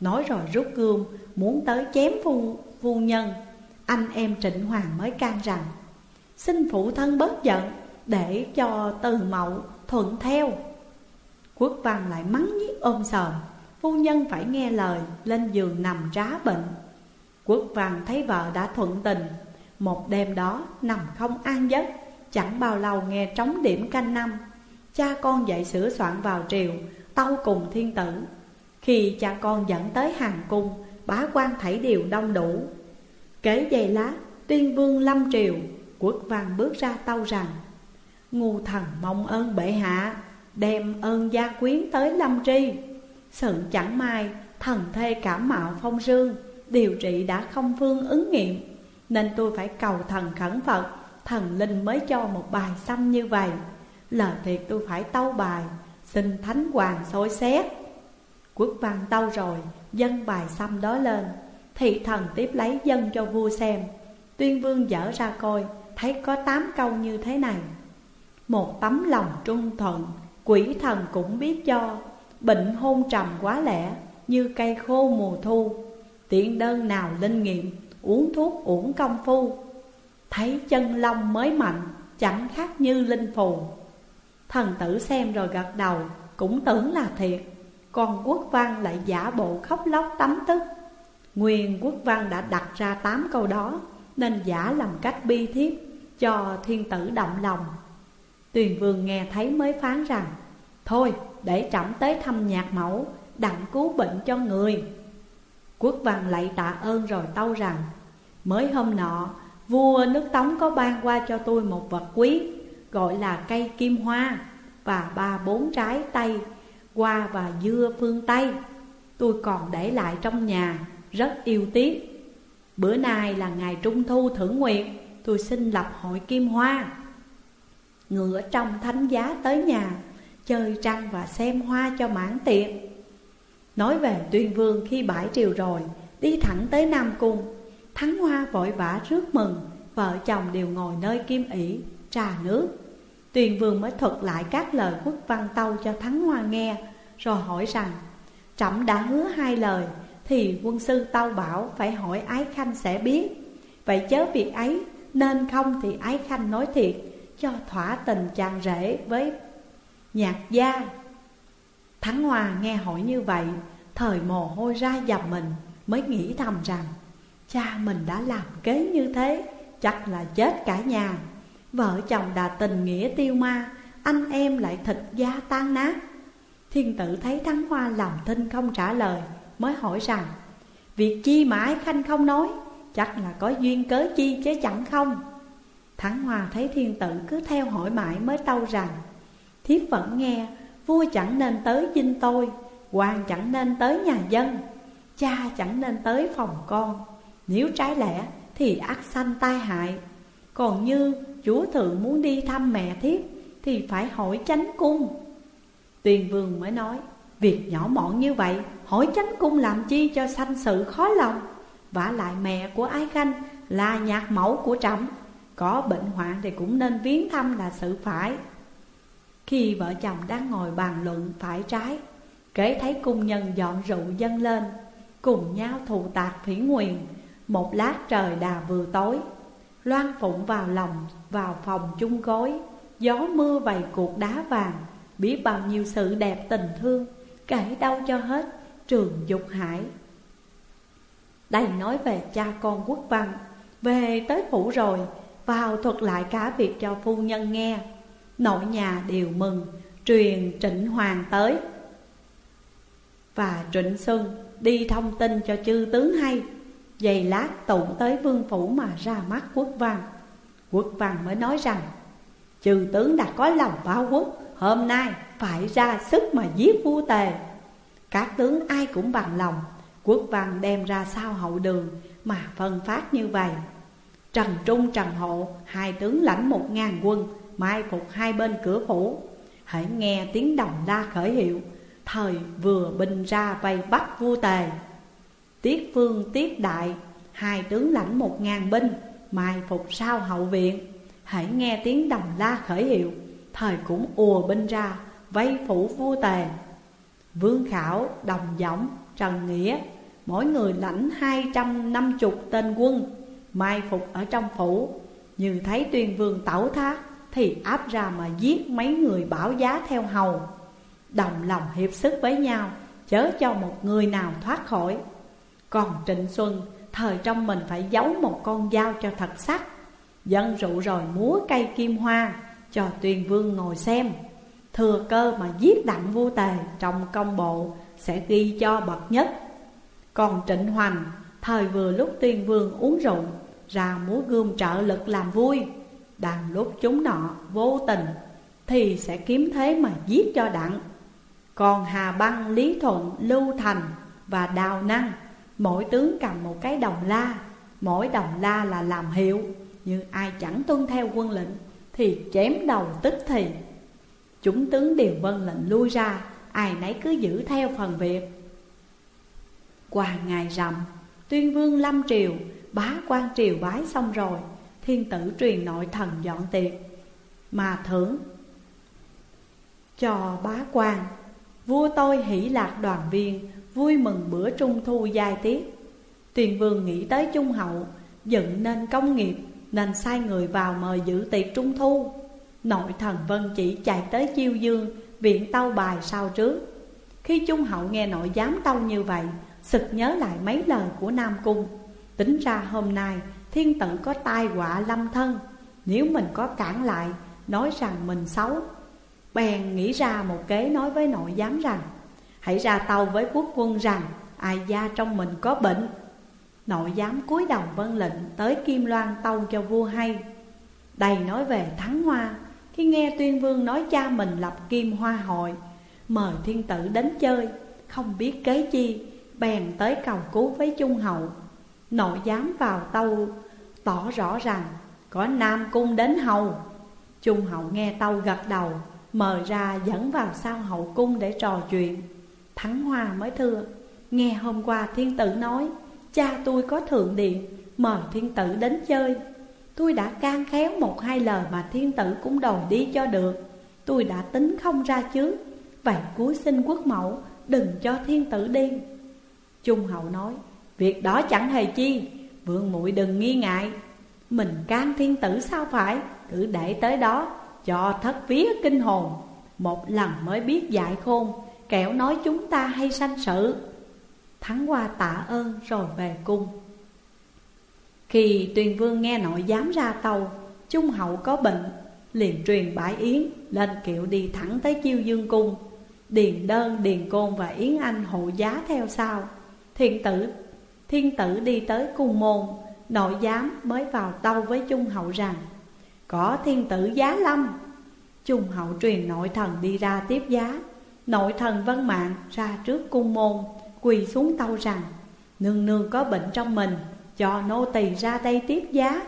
Nói rồi rút gươm muốn tới chém phu, phu nhân. Anh em Trịnh Hoàng mới can rằng Xin phụ thân bớt giận để cho từ mậu thuận theo. Quốc văn lại mắng nhiếc ôm sờm Phu nhân phải nghe lời lên giường nằm trá bệnh. Quốc văn thấy vợ đã thuận tình Một đêm đó nằm không an giấc Chẳng bao lâu nghe trống điểm canh năm. Cha con dậy sửa soạn vào triều Tâu cùng thiên tử khi cha con dẫn tới hàng cung, Bá quan thảy đều đông đủ. Kế giày lá, Tuyên vương lâm triều, Quốc văn bước ra tâu rằng, Ngu thần mong ơn bệ hạ, Đem ơn gia quyến tới lâm tri. Sự chẳng may, Thần thê cảm mạo phong sương Điều trị đã không phương ứng nghiệm, Nên tôi phải cầu thần khẩn Phật, Thần linh mới cho một bài xăm như vậy. Lời thiệt tôi phải tâu bài, Xin thánh hoàng soi xét. Quốc văn tâu rồi Dân bài xăm đó lên. Thị thần tiếp lấy dân cho vua xem. Tuyên vương dở ra coi, Thấy có tám câu như thế này. Một tấm lòng trung thuận, Quỷ thần cũng biết cho Bệnh hôn trầm quá lẻ, Như cây khô mùa thu. Tiện đơn nào linh nghiệm, Uống thuốc uổng công phu. Thấy chân long mới mạnh, chẳng khác như linh phù. Thần tử xem rồi gật đầu, Cũng tưởng là thiệt. Còn quốc văn lại giả bộ khóc lóc tắm tức. Nguyên quốc văn đã đặt ra tám câu đó, Nên giả làm cách bi thiết Cho thiên tử động lòng. Tuyền vương nghe thấy mới phán rằng, Thôi, để trẫm tới thăm nhạc mẫu, Đặng cứu bệnh cho người. Quốc văn lại tạ ơn rồi tâu rằng, Mới hôm nọ, Vua nước Tống có ban qua cho tôi một vật quý, Gọi là cây kim hoa Và ba bốn trái tây Hoa và dưa phương Tây. Tôi còn để lại trong nhà, Rất yêu tiếc. Bữa nay là ngày trung thu thưởng nguyệt, Tôi xin lập hội kim hoa. Ngựa trong thánh giá tới nhà, Chơi trăng và xem hoa cho mãn tiệc Nói về tuyên vương khi bãi triều rồi, Đi thẳng tới Nam Cung. Thắng Hoa vội vã rước mừng, Vợ chồng đều ngồi nơi kim ỷ, Trà nước. Tuyền vương mới thuật lại các lời quốc văn tâu cho Thắng Hoa nghe, Rồi hỏi rằng, Trẫm đã hứa hai lời, Thì quân sư tâu bảo phải hỏi Ái Khanh sẽ biết. Vậy chớ việc ấy, Nên không thì Ái Khanh nói thiệt, Cho thỏa tình chàng rể với nhạc gia. Thắng Hoa nghe hỏi như vậy, Thời mồ hôi ra dầm mình, Mới nghĩ thầm rằng, Cha mình đã làm kế như thế, Chắc là chết cả nhà. Vợ chồng đã tình nghĩa tiêu ma, Anh em lại thịt da tan nát. Thiên tử thấy Thắng Hoa làm thinh không trả lời, Mới hỏi rằng, Việc chi mà ái khanh không nói? Chắc là có duyên cớ chi chứ chẳng không? Thắng Hoa thấy thiên tử cứ theo hỏi mãi mới tâu rằng, Thiếp vẫn nghe, Vua chẳng nên tới dinh tôi quan chẳng nên tới nhà dân, Cha chẳng nên tới phòng con. Nếu trái lẽ thì ắt sanh tai hại. Còn như chúa thượng muốn đi thăm mẹ thiếp Thì phải hỏi chánh cung. Tuyền vương mới nói, Việc nhỏ mọn như vậy, Hỏi chánh cung làm chi cho sanh sự khó lòng? Vả lại mẹ của ái khanh Là nhạc mẫu của trẫm, Có bệnh hoạn thì cũng nên viếng thăm là sự phải. Khi vợ chồng đang ngồi bàn luận phải trái, Kể thấy cung nhân dọn rượu dâng lên, Cùng nhau thù tạc phỉ nguyền, Một lát trời đà vừa tối Loan phụng vào lòng, vào phòng chung gối. Gió mưa vầy cuộc đá vàng Biết bao nhiêu sự đẹp tình thương, Kể đâu cho hết trường dục hải. Đây nói về cha con quốc văn. Về tới phủ rồi, Vào thuật lại cả việc cho phu nhân nghe. Nội nhà đều mừng, Truyền trịnh hoàng tới. Và trịnh xuân đi thông tin cho chư tướng hay. Giày lát tụng tới vương phủ mà ra mắt quốc văn Quốc văn mới nói rằng, Chư tướng đã có lòng báo quốc, Hôm nay phải ra sức mà giết vua tề. Các tướng ai cũng bằng lòng, Quốc văn đem ra sau hậu đường Mà phân phát như vậy. Trần Trung, Trần Hộ, Hai tướng lãnh một ngàn quân, Mai phục hai bên cửa phủ. Hãy nghe tiếng đồng la khởi hiệu, Thời vừa binh ra vây bắt vua tề. Tiết phương tiết đại Hai tướng lãnh một ngàn binh Mai phục sau hậu viện. Hãy nghe tiếng đồng la khởi hiệu Thời cũng ùa binh ra Vây phủ vua tề. Vương Khảo, Đồng Giọng, Trần Nghĩa Mỗi người lãnh hai trăm năm chục tên quân Mai phục ở trong phủ. Như thấy tuyên vương tẩu thác Thì áp ra mà giết mấy người bảo giá theo hầu. Đồng lòng hiệp sức với nhau Chớ cho một người nào thoát khỏi. Còn Trịnh Xuân Thời trong mình phải giấu một con dao cho thật sắc. Dân rượu rồi múa cây kim hoa Cho tuyên vương ngồi xem. Thừa cơ mà giết đặng vua tề Trong công bộ sẽ ghi cho bậc nhất. Còn Trịnh Hoành Thời vừa lúc tuyên vương uống rượu Ra múa gươm trợ lực làm vui. Đàn lúc chúng nọ vô tình Thì sẽ kiếm thế mà giết cho đặng. Còn Hà Băng, Lý Thuận, Lưu Thành và Đào Năng Mỗi tướng cầm một cái đồng la. Mỗi đồng la là làm hiệu. Nhưng ai chẳng tuân theo quân lệnh Thì chém đầu tức thì. Chúng tướng đều vân lệnh lui ra. Ai nấy cứ giữ theo phần việc. Qua ngày rằm, Tuyên vương lâm triều, Bá quan triều bái xong rồi, Thiên tử truyền nội thần dọn tiệc. Mà thưởng Cho bá quan, Vua tôi hỷ lạc đoàn viên Vui mừng bữa trung thu dài tiết Tuyền vương nghĩ tới trung hậu, Dựng nên công nghiệp, Nên sai người vào mời dự tiệc trung thu. Nội thần Vân chỉ chạy tới chiêu dương, Viện tâu bài sau trước. Khi Trung Hậu nghe nội giám tâu như vậy, Sực nhớ lại mấy lời của Nam Cung. Tính ra hôm nay, thiên tử có tai họa lâm thân. Nếu mình có cản lại, Nói rằng mình xấu. Bèn nghĩ ra một kế nói với nội giám rằng Hãy ra tàu với quốc quân rằng, Ai gia trong mình có bệnh, Nội giám cúi đầu vân lệnh Tới Kim Loan tâu cho vua hay. Đầy nói về thắng hoa, Khi nghe tuyên vương nói cha mình lập kim hoa hội, Mời thiên tử đến chơi, Không biết kế chi, Bèn tới cầu cứu với Trung Hậu. Nội giám vào tâu, Tỏ rõ rằng, Có Nam Cung đến hầu. Trung Hậu nghe tâu gật đầu, Mời ra dẫn vào sau hậu cung để trò chuyện. Thắng Hoa mới thưa. Nghe hôm qua thiên tử nói, Cha tôi có thượng điện, Mời thiên tử đến chơi. Tôi đã can khéo một hai lời mà thiên tử cũng đòi đi cho được. Tôi đã tính không ra chứ. Vậy cuối xin quốc mẫu, Đừng cho thiên tử đi Trung hậu nói, Việc đó chẳng hề chi, Vương muội đừng nghi ngại. Mình can thiên tử sao phải? Cứ để tới đó, Cho thất vía kinh hồn. Một lần mới biết dạy khôn Kẻo nói chúng ta hay sanh sự. Thắng qua tạ ơn rồi về cung Khi tuyên vương nghe nội dám ra tàu Trung hậu có bệnh Liền truyền bãi yến Lên kiệu đi thẳng tới chiêu dương cung. Điền đơn, điền côn và yến anh hộ giá theo sau. Thiên tử Thiên tử đi tới cung môn Nội giám mới vào tâu với Trung hậu rằng Có thiên tử giá lâm. Trung hậu truyền nội thần đi ra tiếp giá. Nội thần vân mạng ra trước cung môn, Quỳ xuống tâu rằng, Nương nương có bệnh trong mình, Cho nô tỳ ra đây tiếp giá.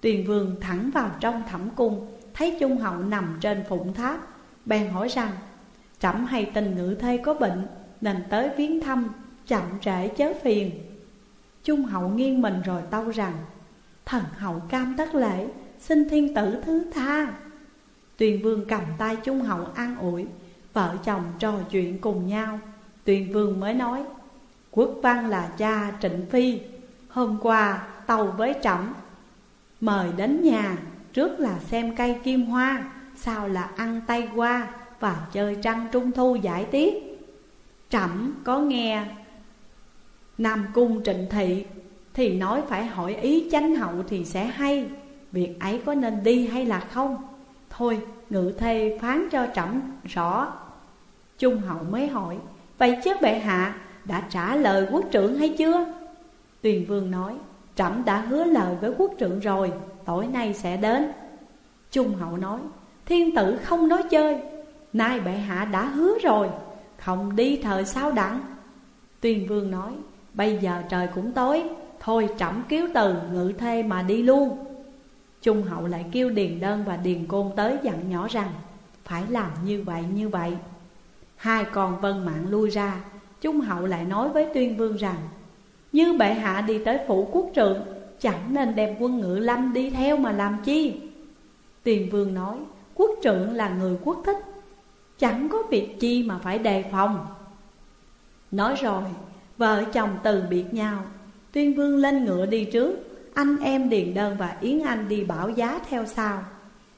Tuyền vương thẳng vào trong thẩm cung, Thấy Trung hậu nằm trên phụng tháp, Bèn hỏi rằng, Trẫm hay tình ngự thê có bệnh, Nên tới viếng thăm, Chậm trễ chớ phiền. Trung hậu nghiêng mình rồi tâu rằng, Thần hậu cam tất lễ, Xin thiên tử thứ tha. Tuyền vương cầm tay Trung hậu an ủi Vợ chồng trò chuyện cùng nhau. Tuyền vương mới nói, Quốc văn là cha Trịnh Phi, Hôm qua tàu với trẫm, Mời đến nhà Trước là xem cây kim hoa, Sau là ăn tay qua Và chơi trăng trung thu giải tiết. Trẫm có nghe Nam cung trịnh thị Thì nói phải hỏi ý chánh hậu thì sẽ hay, Việc ấy có nên đi hay là không? Thôi, ngự thê phán cho trẫm rõ. Trung hậu mới hỏi, Vậy chứ bệ hạ, đã trả lời quốc trưởng hay chưa? Tuyền vương nói, Trẫm đã hứa lời với quốc trưởng rồi, Tối nay sẽ đến. Trung hậu nói, Thiên tử không nói chơi, Nay bệ hạ đã hứa rồi, Không đi thời sao đặng? Tuyền vương nói, Bây giờ trời cũng tối, Thôi trẫm cứu từ, ngự thê mà đi luôn. Trung hậu lại kêu Điền Đơn và Điền Côn tới dặn nhỏ rằng, Phải làm như vậy như vậy. Hai con vân mạng lui ra. Trung hậu lại nói với tuyên vương rằng, Như bệ hạ đi tới phủ quốc trượng Chẳng nên đem quân ngự lâm đi theo mà làm chi? Tuyên vương nói, Quốc trượng là người quốc thích, Chẳng có việc chi mà phải đề phòng. Nói rồi, Vợ chồng từ biệt nhau, Tuyên vương lên ngựa đi trước. Anh em Điền Đơn và Yến Anh đi bảo giá theo sau.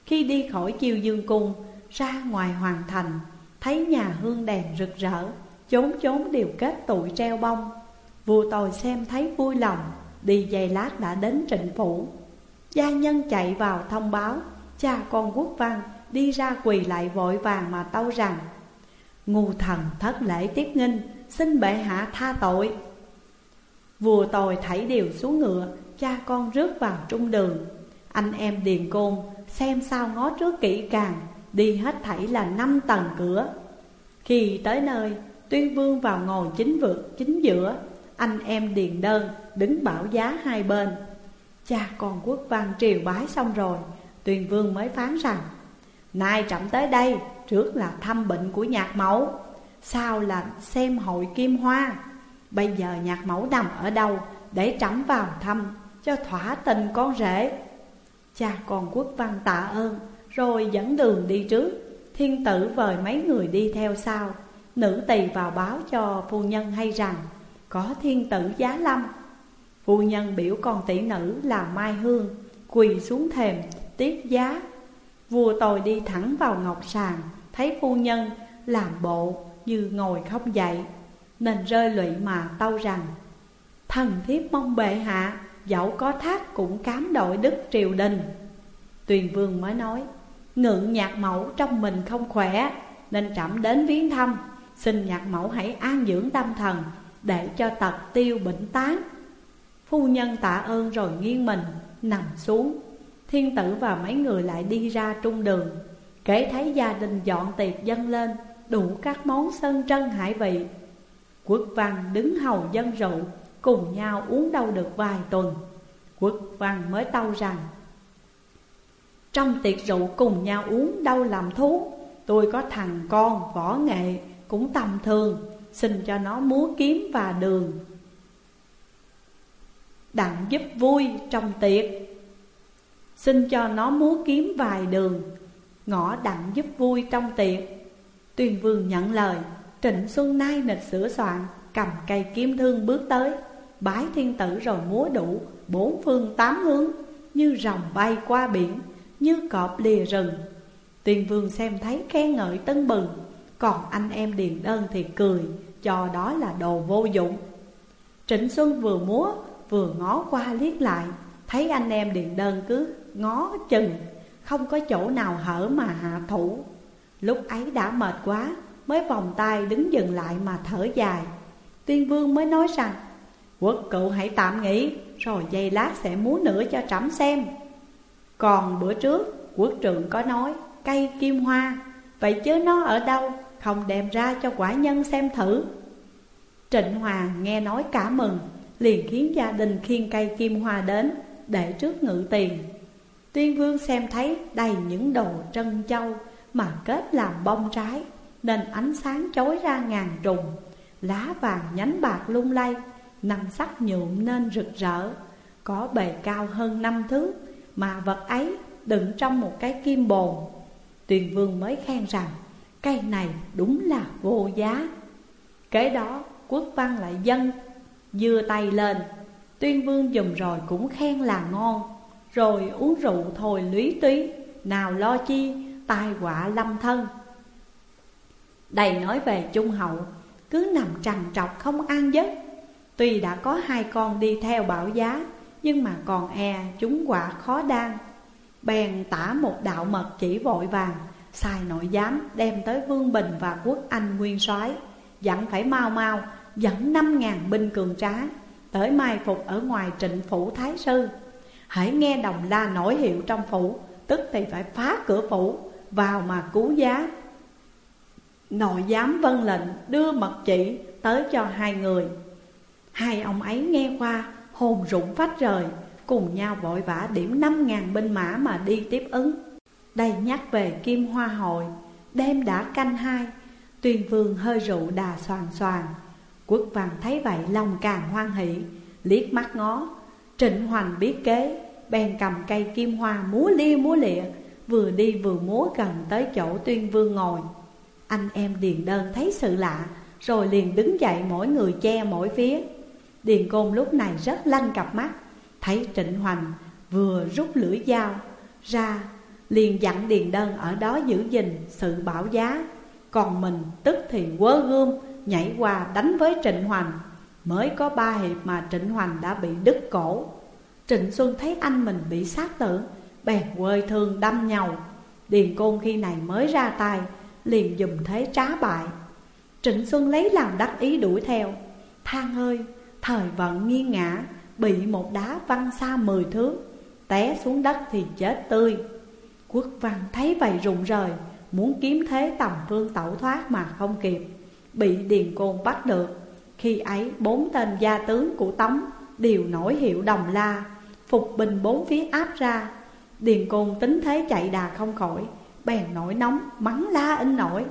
Khi đi khỏi chiêu dương cung, Ra ngoài hoàng thành, Thấy nhà hương đèn rực rỡ, Chốn chốn đều kết tụi treo bông. Vua tôi xem thấy vui lòng, Đi giày lát đã đến trịnh phủ. Gia nhân chạy vào thông báo, Cha con quốc văn đi ra quỳ lại vội vàng mà tâu rằng, Ngu thần thất lễ tiếp nghinh, Xin bệ hạ tha tội. Vua tôi thảy đều xuống ngựa Cha con rước vào trung đường. Anh em điền côn Xem sao ngó trước kỹ càng, Đi hết thảy là năm tầng cửa. Khi tới nơi, Tuyên vương vào ngồi chính vượt, chính giữa. Anh em điền đơn Đứng bảo giá hai bên. Cha con quốc văn triều bái xong rồi, Tuyên vương mới phán rằng, Nay trẫm tới đây, Trước là thăm bệnh của nhạc mẫu, sau là xem hội kim hoa. Bây giờ nhạc mẫu nằm ở đâu Để trẫm vào thăm? Cho thỏa tình con rể. Cha con quốc văn tạ ơn, Rồi dẫn đường đi trước. Thiên tử vời mấy người đi theo sau. Nữ tỳ vào báo cho phu nhân hay rằng, Có thiên tử giá lâm. Phu nhân biểu con tỷ nữ là Mai Hương, Quỳ xuống thềm tiếp giá. Vua tôi đi thẳng vào ngọc sàng, Thấy phu nhân làm bộ như ngồi không dậy, Nên rơi lụy mà tâu rằng, Thần thiếp mong bệ hạ. Dẫu có thác cũng cám đội đức triều đình. Tuyền vương mới nói Ngự nhạc mẫu trong mình không khỏe, Nên trẫm đến viếng thăm. Xin nhạc mẫu hãy an dưỡng tâm thần, Để cho tật tiêu bệnh tán. Phu nhân tạ ơn rồi nghiêng mình, Nằm xuống. Thiên tử và mấy người lại đi ra trung đường. Kể thấy gia đình dọn tiệc dâng lên, Đủ các món sơn trân hải vị. Quốc văn đứng hầu dân rượu Cùng nhau uống đâu được vài tuần. Quốc văn mới tâu rằng, Trong tiệc rượu cùng nhau uống đâu làm thú, Tôi có thằng con võ nghệ cũng tầm thường, Xin cho nó múa kiếm và đường. Đặng giúp vui trong tiệc, Xin cho nó múa kiếm vài đường. Ngõ đặng giúp vui trong tiệc Tuyên vương nhận lời, Trịnh Xuân Nai nịch sửa soạn, Cầm cây kiếm thương bước tới. Bái thiên tử rồi múa đủ Bốn phương tám hướng, Như rồng bay qua biển, Như cọp lìa rừng. Tuyên vương xem thấy khen ngợi tân bừng, Còn anh em điền đơn thì cười, Cho đó là đồ vô dụng. Trịnh Xuân vừa múa, Vừa ngó qua liếc lại, Thấy anh em điền đơn cứ ngó chừng, Không có chỗ nào hở mà hạ thủ. Lúc ấy đã mệt quá, Mới vòng tay đứng dừng lại mà thở dài. Tuyên vương mới nói rằng Quốc cựu hãy tạm nghỉ, Rồi giây lát sẽ múa nữa cho trẫm xem. Còn bữa trước Quốc trưởng có nói, Cây kim hoa, Vậy chứ nó ở đâu? Không đem ra cho quả nhân xem thử. Trịnh Hoàng nghe nói cả mừng, Liền khiến gia đình khiêng cây kim hoa đến, Để trước ngự tiền. Tuyên vương xem thấy đầy những đồ trân châu Mà kết làm bông trái, Nên ánh sáng chói ra ngàn trùng, Lá vàng nhánh bạc lung lay Năm sắc nhuộm nên rực rỡ, Có bề cao hơn năm thước Mà vật ấy đựng trong một cái kim bồn. Tuyền vương mới khen rằng Cây này đúng là vô giá. Kế đó, quốc văn lại dân Dưa tay lên. Tuyên vương dùng rồi cũng khen là ngon. Rồi uống rượu thôi lúy túy, Nào lo chi, tai họa lâm thân. Đầy nói về trung hậu, Cứ nằm trằn trọc không an giấc. Tuy đã có hai con đi theo bảo giá, Nhưng mà còn e chúng quả khó đan. Bèn tả một đạo mật chỉ vội vàng Xài nội giám đem tới Vương Bình và Quốc Anh nguyên soái Dặn phải mau mau, dẫn năm ngàn binh cường trá, Tới mai phục ở ngoài trịnh phủ Thái Sư. Hãy nghe đồng la nổi hiệu trong phủ, Tức thì phải phá cửa phủ, Vào mà cứu giá. Nội giám vân lệnh, đưa mật chỉ tới cho hai người. Hai ông ấy nghe qua, hồn rụng phách rời, Cùng nhau vội vã điểm năm ngàn binh mã mà đi tiếp ứng. Đây nhắc về kim hoa hội, Đêm đã canh hai Tuyên vương hơi rượu đà soàn soàn. Quốc văn thấy vậy lòng càng hoan hỷ, Liếc mắt ngó. Trịnh Hoành biết kế, Bèn cầm cây kim hoa múa lia múa lịa, Vừa đi vừa múa gần tới chỗ tuyên vương ngồi. Anh em điền đơn thấy sự lạ, Rồi liền đứng dậy mỗi người che mỗi phía. Điền côn lúc này rất lanh cặp mắt, Thấy Trịnh Hoành vừa rút lưỡi dao ra, Liền dặn Điền Đơn ở đó giữ gìn sự bảo giá. Còn mình tức thì quơ gươm, nhảy qua đánh với Trịnh Hoành, Mới có ba hiệp mà Trịnh Hoành đã bị đứt cổ. Trịnh Xuân thấy anh mình bị sát tử, Bèn quơi thương đâm nhau Điền Côn khi này mới ra tay, Liền dùng thế trá bại. Trịnh Xuân lấy làm đắc ý đuổi theo, Than hơi Thời vận nghiêng ngã, Bị một đá văng xa mười thước, Té xuống đất thì chết tươi. Quốc văn thấy vậy rụng rời, Muốn kiếm thế tầm vương tẩu thoát mà không kịp, Bị Điền Côn bắt được. Khi ấy, bốn tên gia tướng của Tống Đều nổi hiệu đồng la, Phục bình bốn phía áp ra. Điền Côn tính thế chạy đà không khỏi, Bèn nổi nóng, mắng la in nổi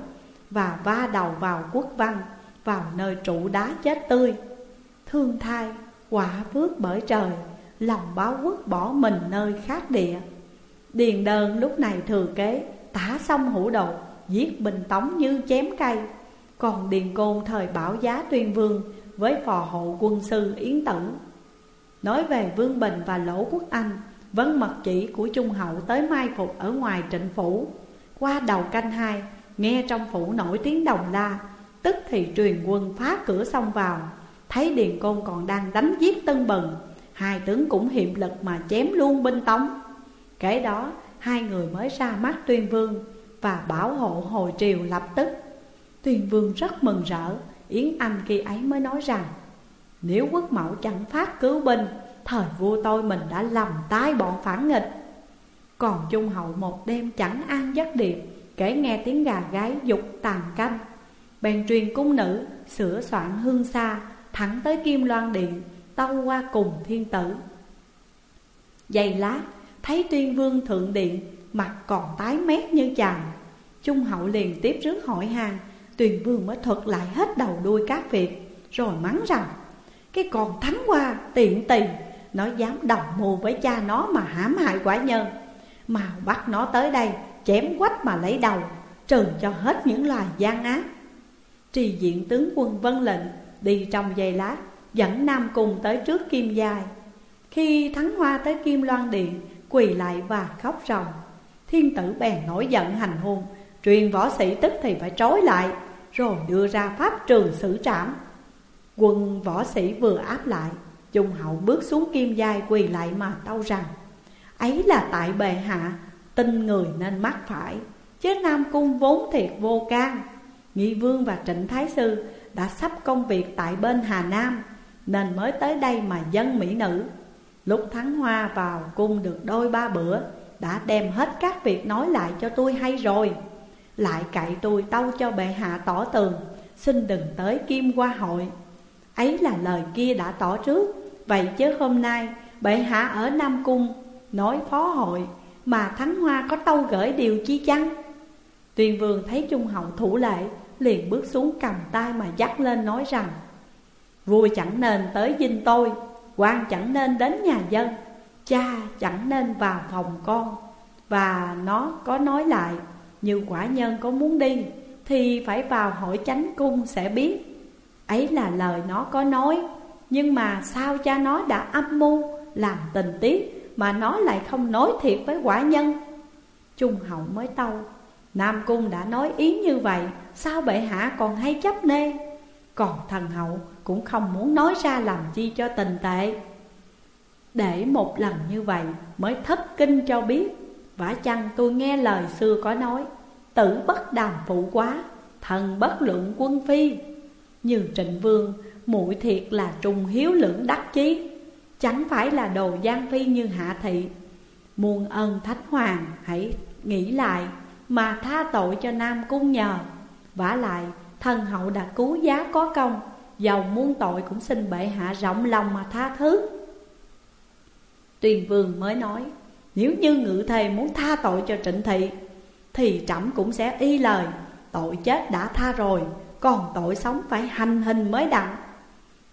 Và va đầu vào quốc văn, Vào nơi trụ đá chết tươi. Thương thai, quả phước bởi trời, Lòng báo quốc bỏ mình nơi khác địa. Điền đơn lúc này thừa kế, Tả xong hữu đột Giết bình tống như chém cây. Còn Điền Côn thời bảo giá tuyên vương, Với phò hộ quân sư Yến Tử. Nói về Vương Bình và Lỗ Quốc Anh, Vấn mật chỉ của Trung Hậu tới mai phục ở ngoài trịnh phủ. Qua đầu canh hai, Nghe trong phủ nổi tiếng đồng la, Tức thì truyền quân phá cửa xông vào. Thấy Điền Côn còn đang đánh giết Tân bần, Hai tướng cũng hiệp lực mà chém luôn binh tống. Kể đó hai người mới ra mắt tuyên vương Và bảo hộ hồi triều lập tức. Tuyên vương rất mừng rỡ Yến Anh khi ấy mới nói rằng Nếu quốc mẫu chẳng phát cứu binh Thời vua tôi mình đã lầm tái bọn phản nghịch. Còn Trung Hậu một đêm chẳng an giấc điệp Kể nghe tiếng gà gái dục tàn canh. Bèn truyền cung nữ sửa soạn hương xa Thẳng tới Kim Loan Điện Tâu qua cùng thiên tử. Giây lát Thấy tuyên vương thượng điện Mặt còn tái mét như chàm. Trung hậu liền tiếp rước hỏi hàng Tuyền vương mới thuật lại hết đầu đuôi các việc Rồi mắng rằng Cái con thắng qua tiện tình, Nó dám đồng mưu với cha nó mà hãm hại quả nhân Mà bắt nó tới đây chém quách mà lấy đầu Trừ cho hết những loài gian ác. Trì diện tướng quân vân lệnh Đi trong giây lát, Dẫn Nam Cung tới trước Kim Giai. Khi Thắng Hoa tới Kim Loan Điện, Quỳ lại và khóc ròng. Thiên tử bèn nổi giận hành hôn Truyền võ sĩ tức thì phải trói lại, Rồi đưa ra pháp trường xử trảm. Quân võ sĩ vừa áp lại Trung hậu bước xuống kim giai quỳ lại mà tâu rằng, Ấy là tại bề hạ, Tin người nên mắc phải, Chứ Nam Cung vốn thiệt vô can. Nghị vương và trịnh Thái Sư đã sắp công việc tại bên Hà Nam, Nên mới tới đây mà dân mỹ nữ. Lúc Thắng Hoa vào cung được đôi ba bữa, Đã đem hết các việc nói lại cho tôi hay rồi. Lại cậy tôi tâu cho bệ hạ tỏ tường, Xin đừng tới kim qua hội. Ấy là lời kia đã tỏ trước, Vậy chứ hôm nay bệ hạ ở Nam Cung Nói phó hội Mà Thắng Hoa có tâu gửi điều chi chăng? Tuyền vương thấy Trung Hậu thủ lệ Liền bước xuống cầm tay mà dắt lên nói rằng, Vua chẳng nên tới dinh tôi, quan chẳng nên đến nhà dân, Cha chẳng nên vào phòng con, Và nó có nói lại, Như quả nhân có muốn đi, Thì phải vào hỏi chánh cung sẽ biết. Ấy là lời nó có nói, Nhưng mà sao cha nó đã âm mưu, Làm tình tiết Mà nó lại không nói thiệt với quả nhân? Trung hậu mới tâu. Nam cung đã nói ý như vậy Sao bệ hạ còn hay chấp nê? Còn thần hậu cũng không muốn nói ra làm chi cho tình tệ. Để một lần như vậy mới thất kinh cho biết. Vả chăng tôi nghe lời xưa có nói Tử bất đàm phụ quá, thần bất luận quân phi. Như trịnh vương, muội thiệt là trùng hiếu lưỡng đắc chí. Chẳng phải là đồ gian phi như hạ thị. Muôn ân thánh hoàng hãy nghĩ lại mà tha tội cho Nam Cung nhờ. Vả lại, thần hậu đã cứu giá có công, giàu muôn tội cũng xin bệ hạ rộng lòng mà tha thứ. Tuyền vương mới nói, Nếu như ngự thề muốn tha tội cho trịnh thị, Thì trẫm cũng sẽ y lời, Tội chết đã tha rồi, Còn tội sống phải hành hình mới đặng.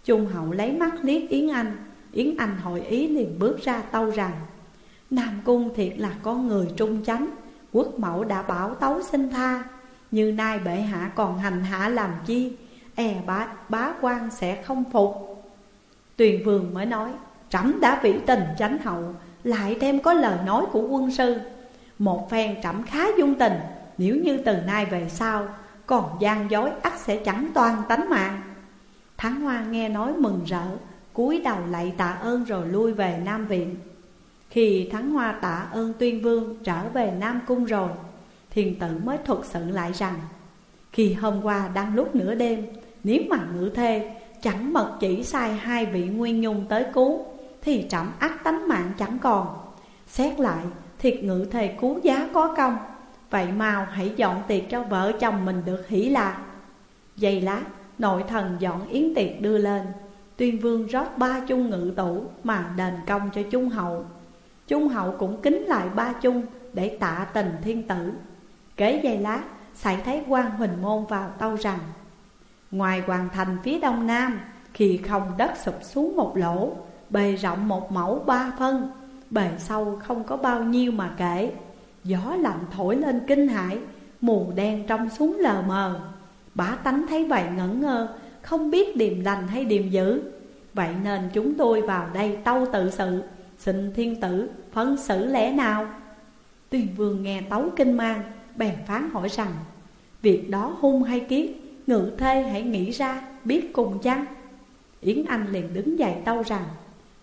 Trung hậu lấy mắt liếc Yến Anh Yến Anh hội ý liền bước ra tâu rằng, Nam Cung thiệt là con người trung chánh Quốc mẫu đã bảo tấu xin tha. Như nay bệ hạ còn hành hạ làm chi? E bá, bá quan sẽ không phục. Tuyền vương mới nói Trẫm đã vĩ tình chánh hậu Lại thêm có lời nói của quân sư. Một phen trẫm khá dung tình Nếu như từ nay về sau Còn gian dối ắt sẽ chẳng toàn tánh mạng. Thắng Hoa nghe nói mừng rỡ cúi đầu lạy tạ ơn rồi lui về Nam Viện. Khi Thắng Hoa tạ ơn tuyên vương trở về Nam Cung rồi, Thiền tử mới thuật sự lại rằng, Khi hôm qua đang lúc nửa đêm, Nếu mà ngự thê chẳng mật chỉ sai hai vị nguyên nhung tới cứu, thì trẫm ác tánh mạng chẳng còn. Xét lại, thiệt ngự thề cứu giá có công, Vậy mau hãy dọn tiệc cho vợ chồng mình được hỷ lạc. Giây lát, nội thần dọn yến tiệc đưa lên. Tuyên vương rót ba chung ngự tủ mà đền công cho chung hậu. Trung hậu cũng kính lại ba chung để tạ tình thiên tử. Kế giây lát xảy thấy quan huỳnh môn vào tâu rằng, Ngoài hoàng thành phía đông nam, Khi không đất sụp xuống một lỗ, Bề rộng một mẫu ba phân, Bề sâu không có bao nhiêu mà kể. Gió lạnh thổi lên kinh hãi Mù đen trong xuống lờ mờ. Bả tánh thấy vậy ngẩn ngơ, Không biết điềm lành hay điềm dữ. Vậy nên chúng tôi vào đây tâu tự sự. Xin thiên tử phân xử lẽ nào? Tuyền vương nghe tấu kinh mang, Bèn phán hỏi rằng, Việc đó hung hay kiết Ngự thê hãy nghĩ ra, biết cùng chăng? Yến Anh liền đứng dậy tâu rằng,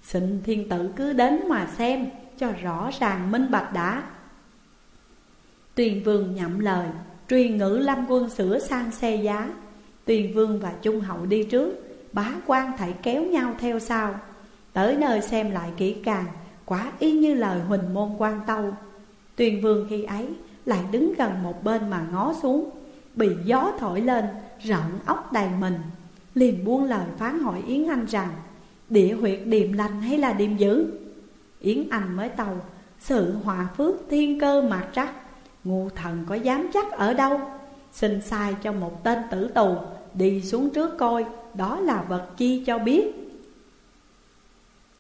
Xin thiên tử cứ đến mà xem, Cho rõ ràng minh bạch đã. Tuyền vương nhậm lời Truyền ngữ lâm quân sửa sang xe giá. Tuyền vương và trung hậu đi trước, Bá quan thảy kéo nhau theo sau. Tới nơi xem lại kỹ càng, Quả y như lời huỳnh môn quan tâu. Tuyền vương khi ấy lại đứng gần một bên mà ngó xuống, Bị gió thổi lên, rợn ốc đầy mình. Liền buông lời phán hỏi Yến Anh rằng, Địa huyệt điềm lành hay là điềm dữ? Yến Anh mới tàu Sự hòa phước thiên cơ mạt trắc, Ngu thần có dám chắc ở đâu? Xin sai cho một tên tử tù, Đi xuống trước coi, Đó là vật chi cho biết.